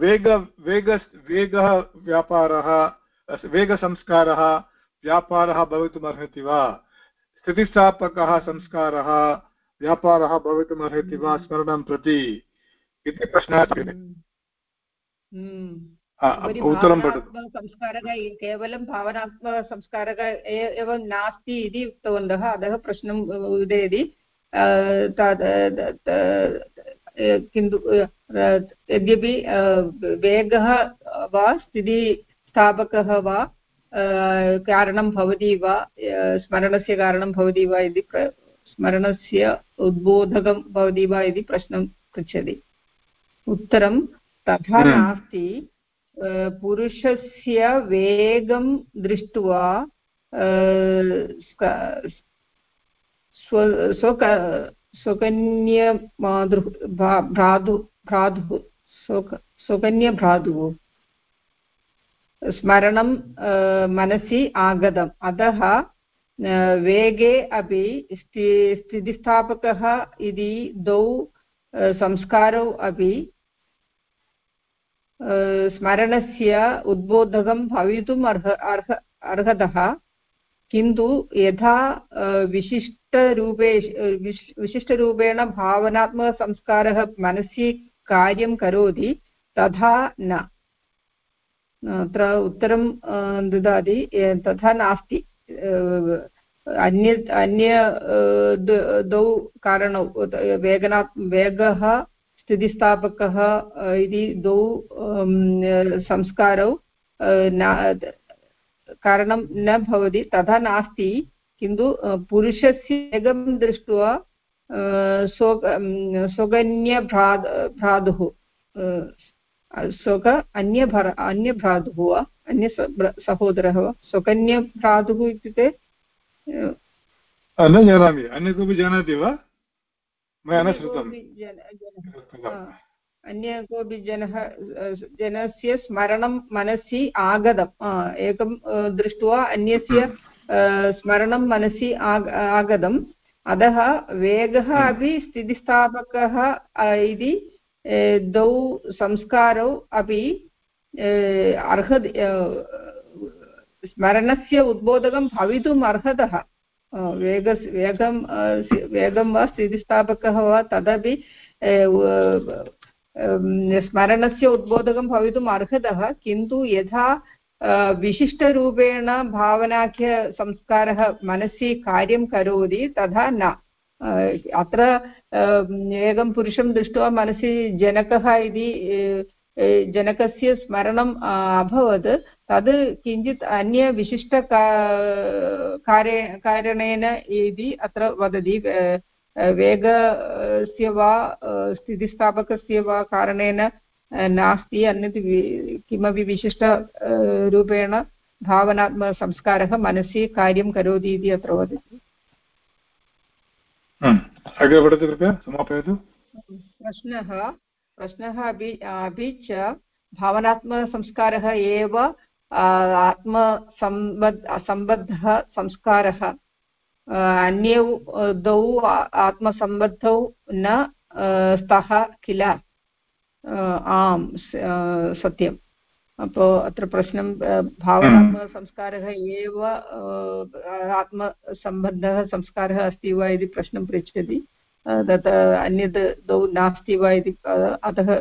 वेग वेग वेगः व्यापारः वेगसंस्कारः व्यापारः भवितुमर्हति वा? स्थितिस्थापकः संस्कारः व्यापारः भवितुमर्हति वा स्मरणं प्रति? इति प्रश्नः उत्तरं पठतु
संस्कारः केवलं भावनात्मकसंस्कारः एव नास्ति इति उक्तवन्तः अतः प्रश्नम् उदयति किन्तु यद्यपि वेगः वा स्थितिस्थापकः वा कारणं भवति वा स्मरणस्य कारणं भवति वा इति स्मरणस्य उद्बोधकं भवति वा इति प्रश्नं पृच्छति उत्तरं तथा। नास्ति पुरुषस्य वेगं दृष्ट्वा स्व स्वकन्यमातृ भ्रातु, भ्रातुः, स्वक स्मरणं मनसि आगतम्। अतः वेगे अपि स्थि स्थितिस्थापकः इति द्वौ संस्कारौ अपि स्मरणस्य उद्बोधकं भवितुम् अर्ह अर्ह, अर्हतः, किन्तु यथा विशिष्टरूपे विशिष्टरूपेण भावनात्मकसंस्कारः मनसि कार्यं करोति, तथा न। अत्र उत्तरं ददाति तथा नास्ति अन्य अन्य द्वौ कारणौ, वेगना, वेगः स्थितिस्थापकः इति द्वौ संस्कारौ कारणं न भवति, तथा नास्ति, किन्तु पुरुषस्य वेगं दृष्ट्वा स्वग स्वगन्यभ्रा भ्रातुः स्वक अन्यभर, अन्यभ्रातुः वा, अन्य सहोदरः वा स्वकन्यभ्रातुः इत्युक्ते
न जानामि अन्य कोऽपि जानाति वा? मया न श्रुतम्।
अन्य कोऽपि जनः जनस्य स्मरणं मनसि आगतम्। एकं दृष्ट्वा अन्यस्य स्मरणं मनसि आगतम्। अतः वेगः हम्म। अपि स्थितिस्थापकः इति द्वौ संस्कारौ अपि अर्हति स्मरणस्य उद्बोधकं भवितुम् अर्हतः। वेग वेगं वेगं वा स्थितिस्थापकः वा तदपि स्मरणस्य उद्बोधकं भवितुम् अर्हतः किन्तु यथा विशिष्टरूपेण भावनाख्यसंस्कारः मनसि कार्यं करोति तथा न अत्र एकं पुरुषं दृष्ट्वा मनसि जनकः इति जनकस्य स्मरणम् अभवत् तद् किञ्चित् अन्य विशिष्ट कार्य कारणेन इति अत्र वदति वेगस्य वा स्थितिस्थापकस्य वा कारणेन नास्ति अन्यत् किमपि विशिष्टरूपेण भावनात्मकसंस्कारः मनसि कार्यं करोति इति अत्र वदति
अग्रे पठतु कृपया समापयतु
प्रश्नः प्रश्नः अपि अपि च भावनात्मकसंस्कारः एव आत्मसम्बद् सम्बद्धः संस्कारः। अन्यौ द्वौ आत्मसम्बद्धौ न स्तः किल? आम् सत्यम्। अपो अत्र प्रश्नं भावनात्मकसंस्कारः एव आत्मसम्बद्धः संस्कारः अस्ति वा इति प्रश्नं पृच्छति। तत् अन्यत् द्वौ नास्ति वा इति अतः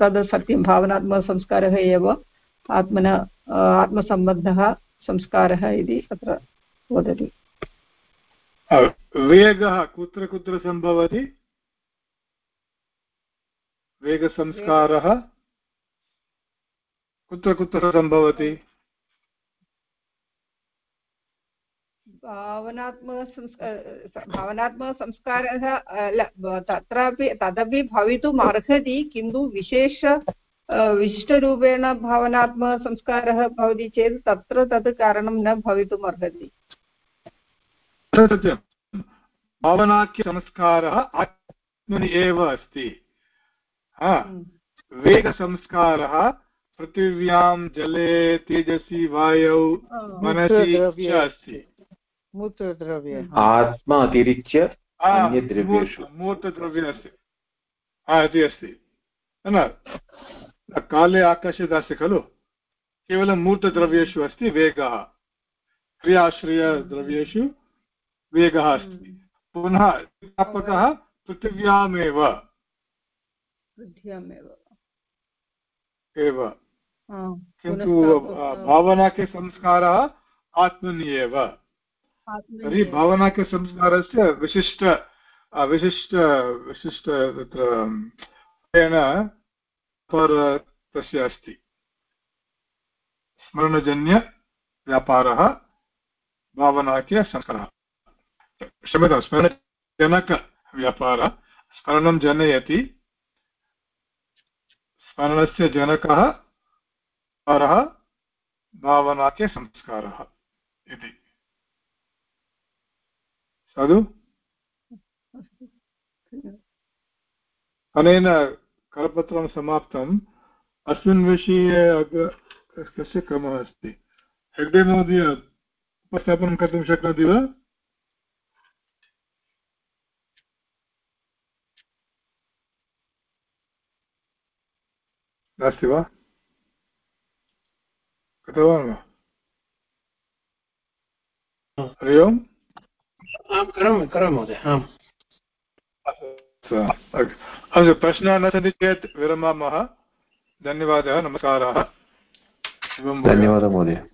तद् सत्यं भावनात्मकसंस्कारः एव, आत्मन आत्मसम्बद्धः संस्कारः इति अत्र वदति।
वेगः कुत्र कुत्र सम्भवति? वेगसंस्कारः? कुत्र कुत्र सम्भवति?
भावनात्मकसंस्कारः तत्रापि तदपि भवितुम् अर्हति किन्तु विशेष विशिष्टरूपेण भावनात्मकसंस्कारः भवति चेत् तत्र तत् कारणं न भवितुम् अर्हति।
भावनाख्यसंस्कारः आत्मनि एव अस्ति। हम्म। वेगसंस्कारः पृथिव्यां जले तेजसि वायौ मनसि च अस्ति
आत्मा अतिरिच्य
मूर्तद्रव्ये अस्ति इति अस्ति न काले आकाशे दास्ति खलु? केवलं मूर्तद्रव्येषु अस्ति वेगः। क्रियाश्रयद्रव्येषु वेगः अस्ति। पुनः व्यापकः पृथिव्यामेव। एव। किन्तु भावनाख्यसंस्कारः आत्मनि एव तर्हि भावनाख्यसंस्कारस्य विशिष्ट विशिष्ट विशिष्ट तत्र तस्य अस्ति। स्मरणजन्यव्यापारः भावनाख्यसंस्कारः क्षम्यतां स्मरणजनकव्यापारः स्मरणं जनयति। स्मरणस्य जनकः संस्कारः भावनाख्यसंस्कारः इति। साधु अनेन करपत्रं समाप्तम् अस्मिन् विषये कस्य क्रमः अस्ति हेग्डे महोदय उपस्थापनं कर्तुं शक्नोति वा नास्ति वा कृतवान् वा हरि ओम्
आं करोमि करोमि महोदय आम्
अस्तु प्रश्नाः न सन्ति चेत् विरमामः। धन्यवादः नमस्काराः।
धन्यवादः महोदय।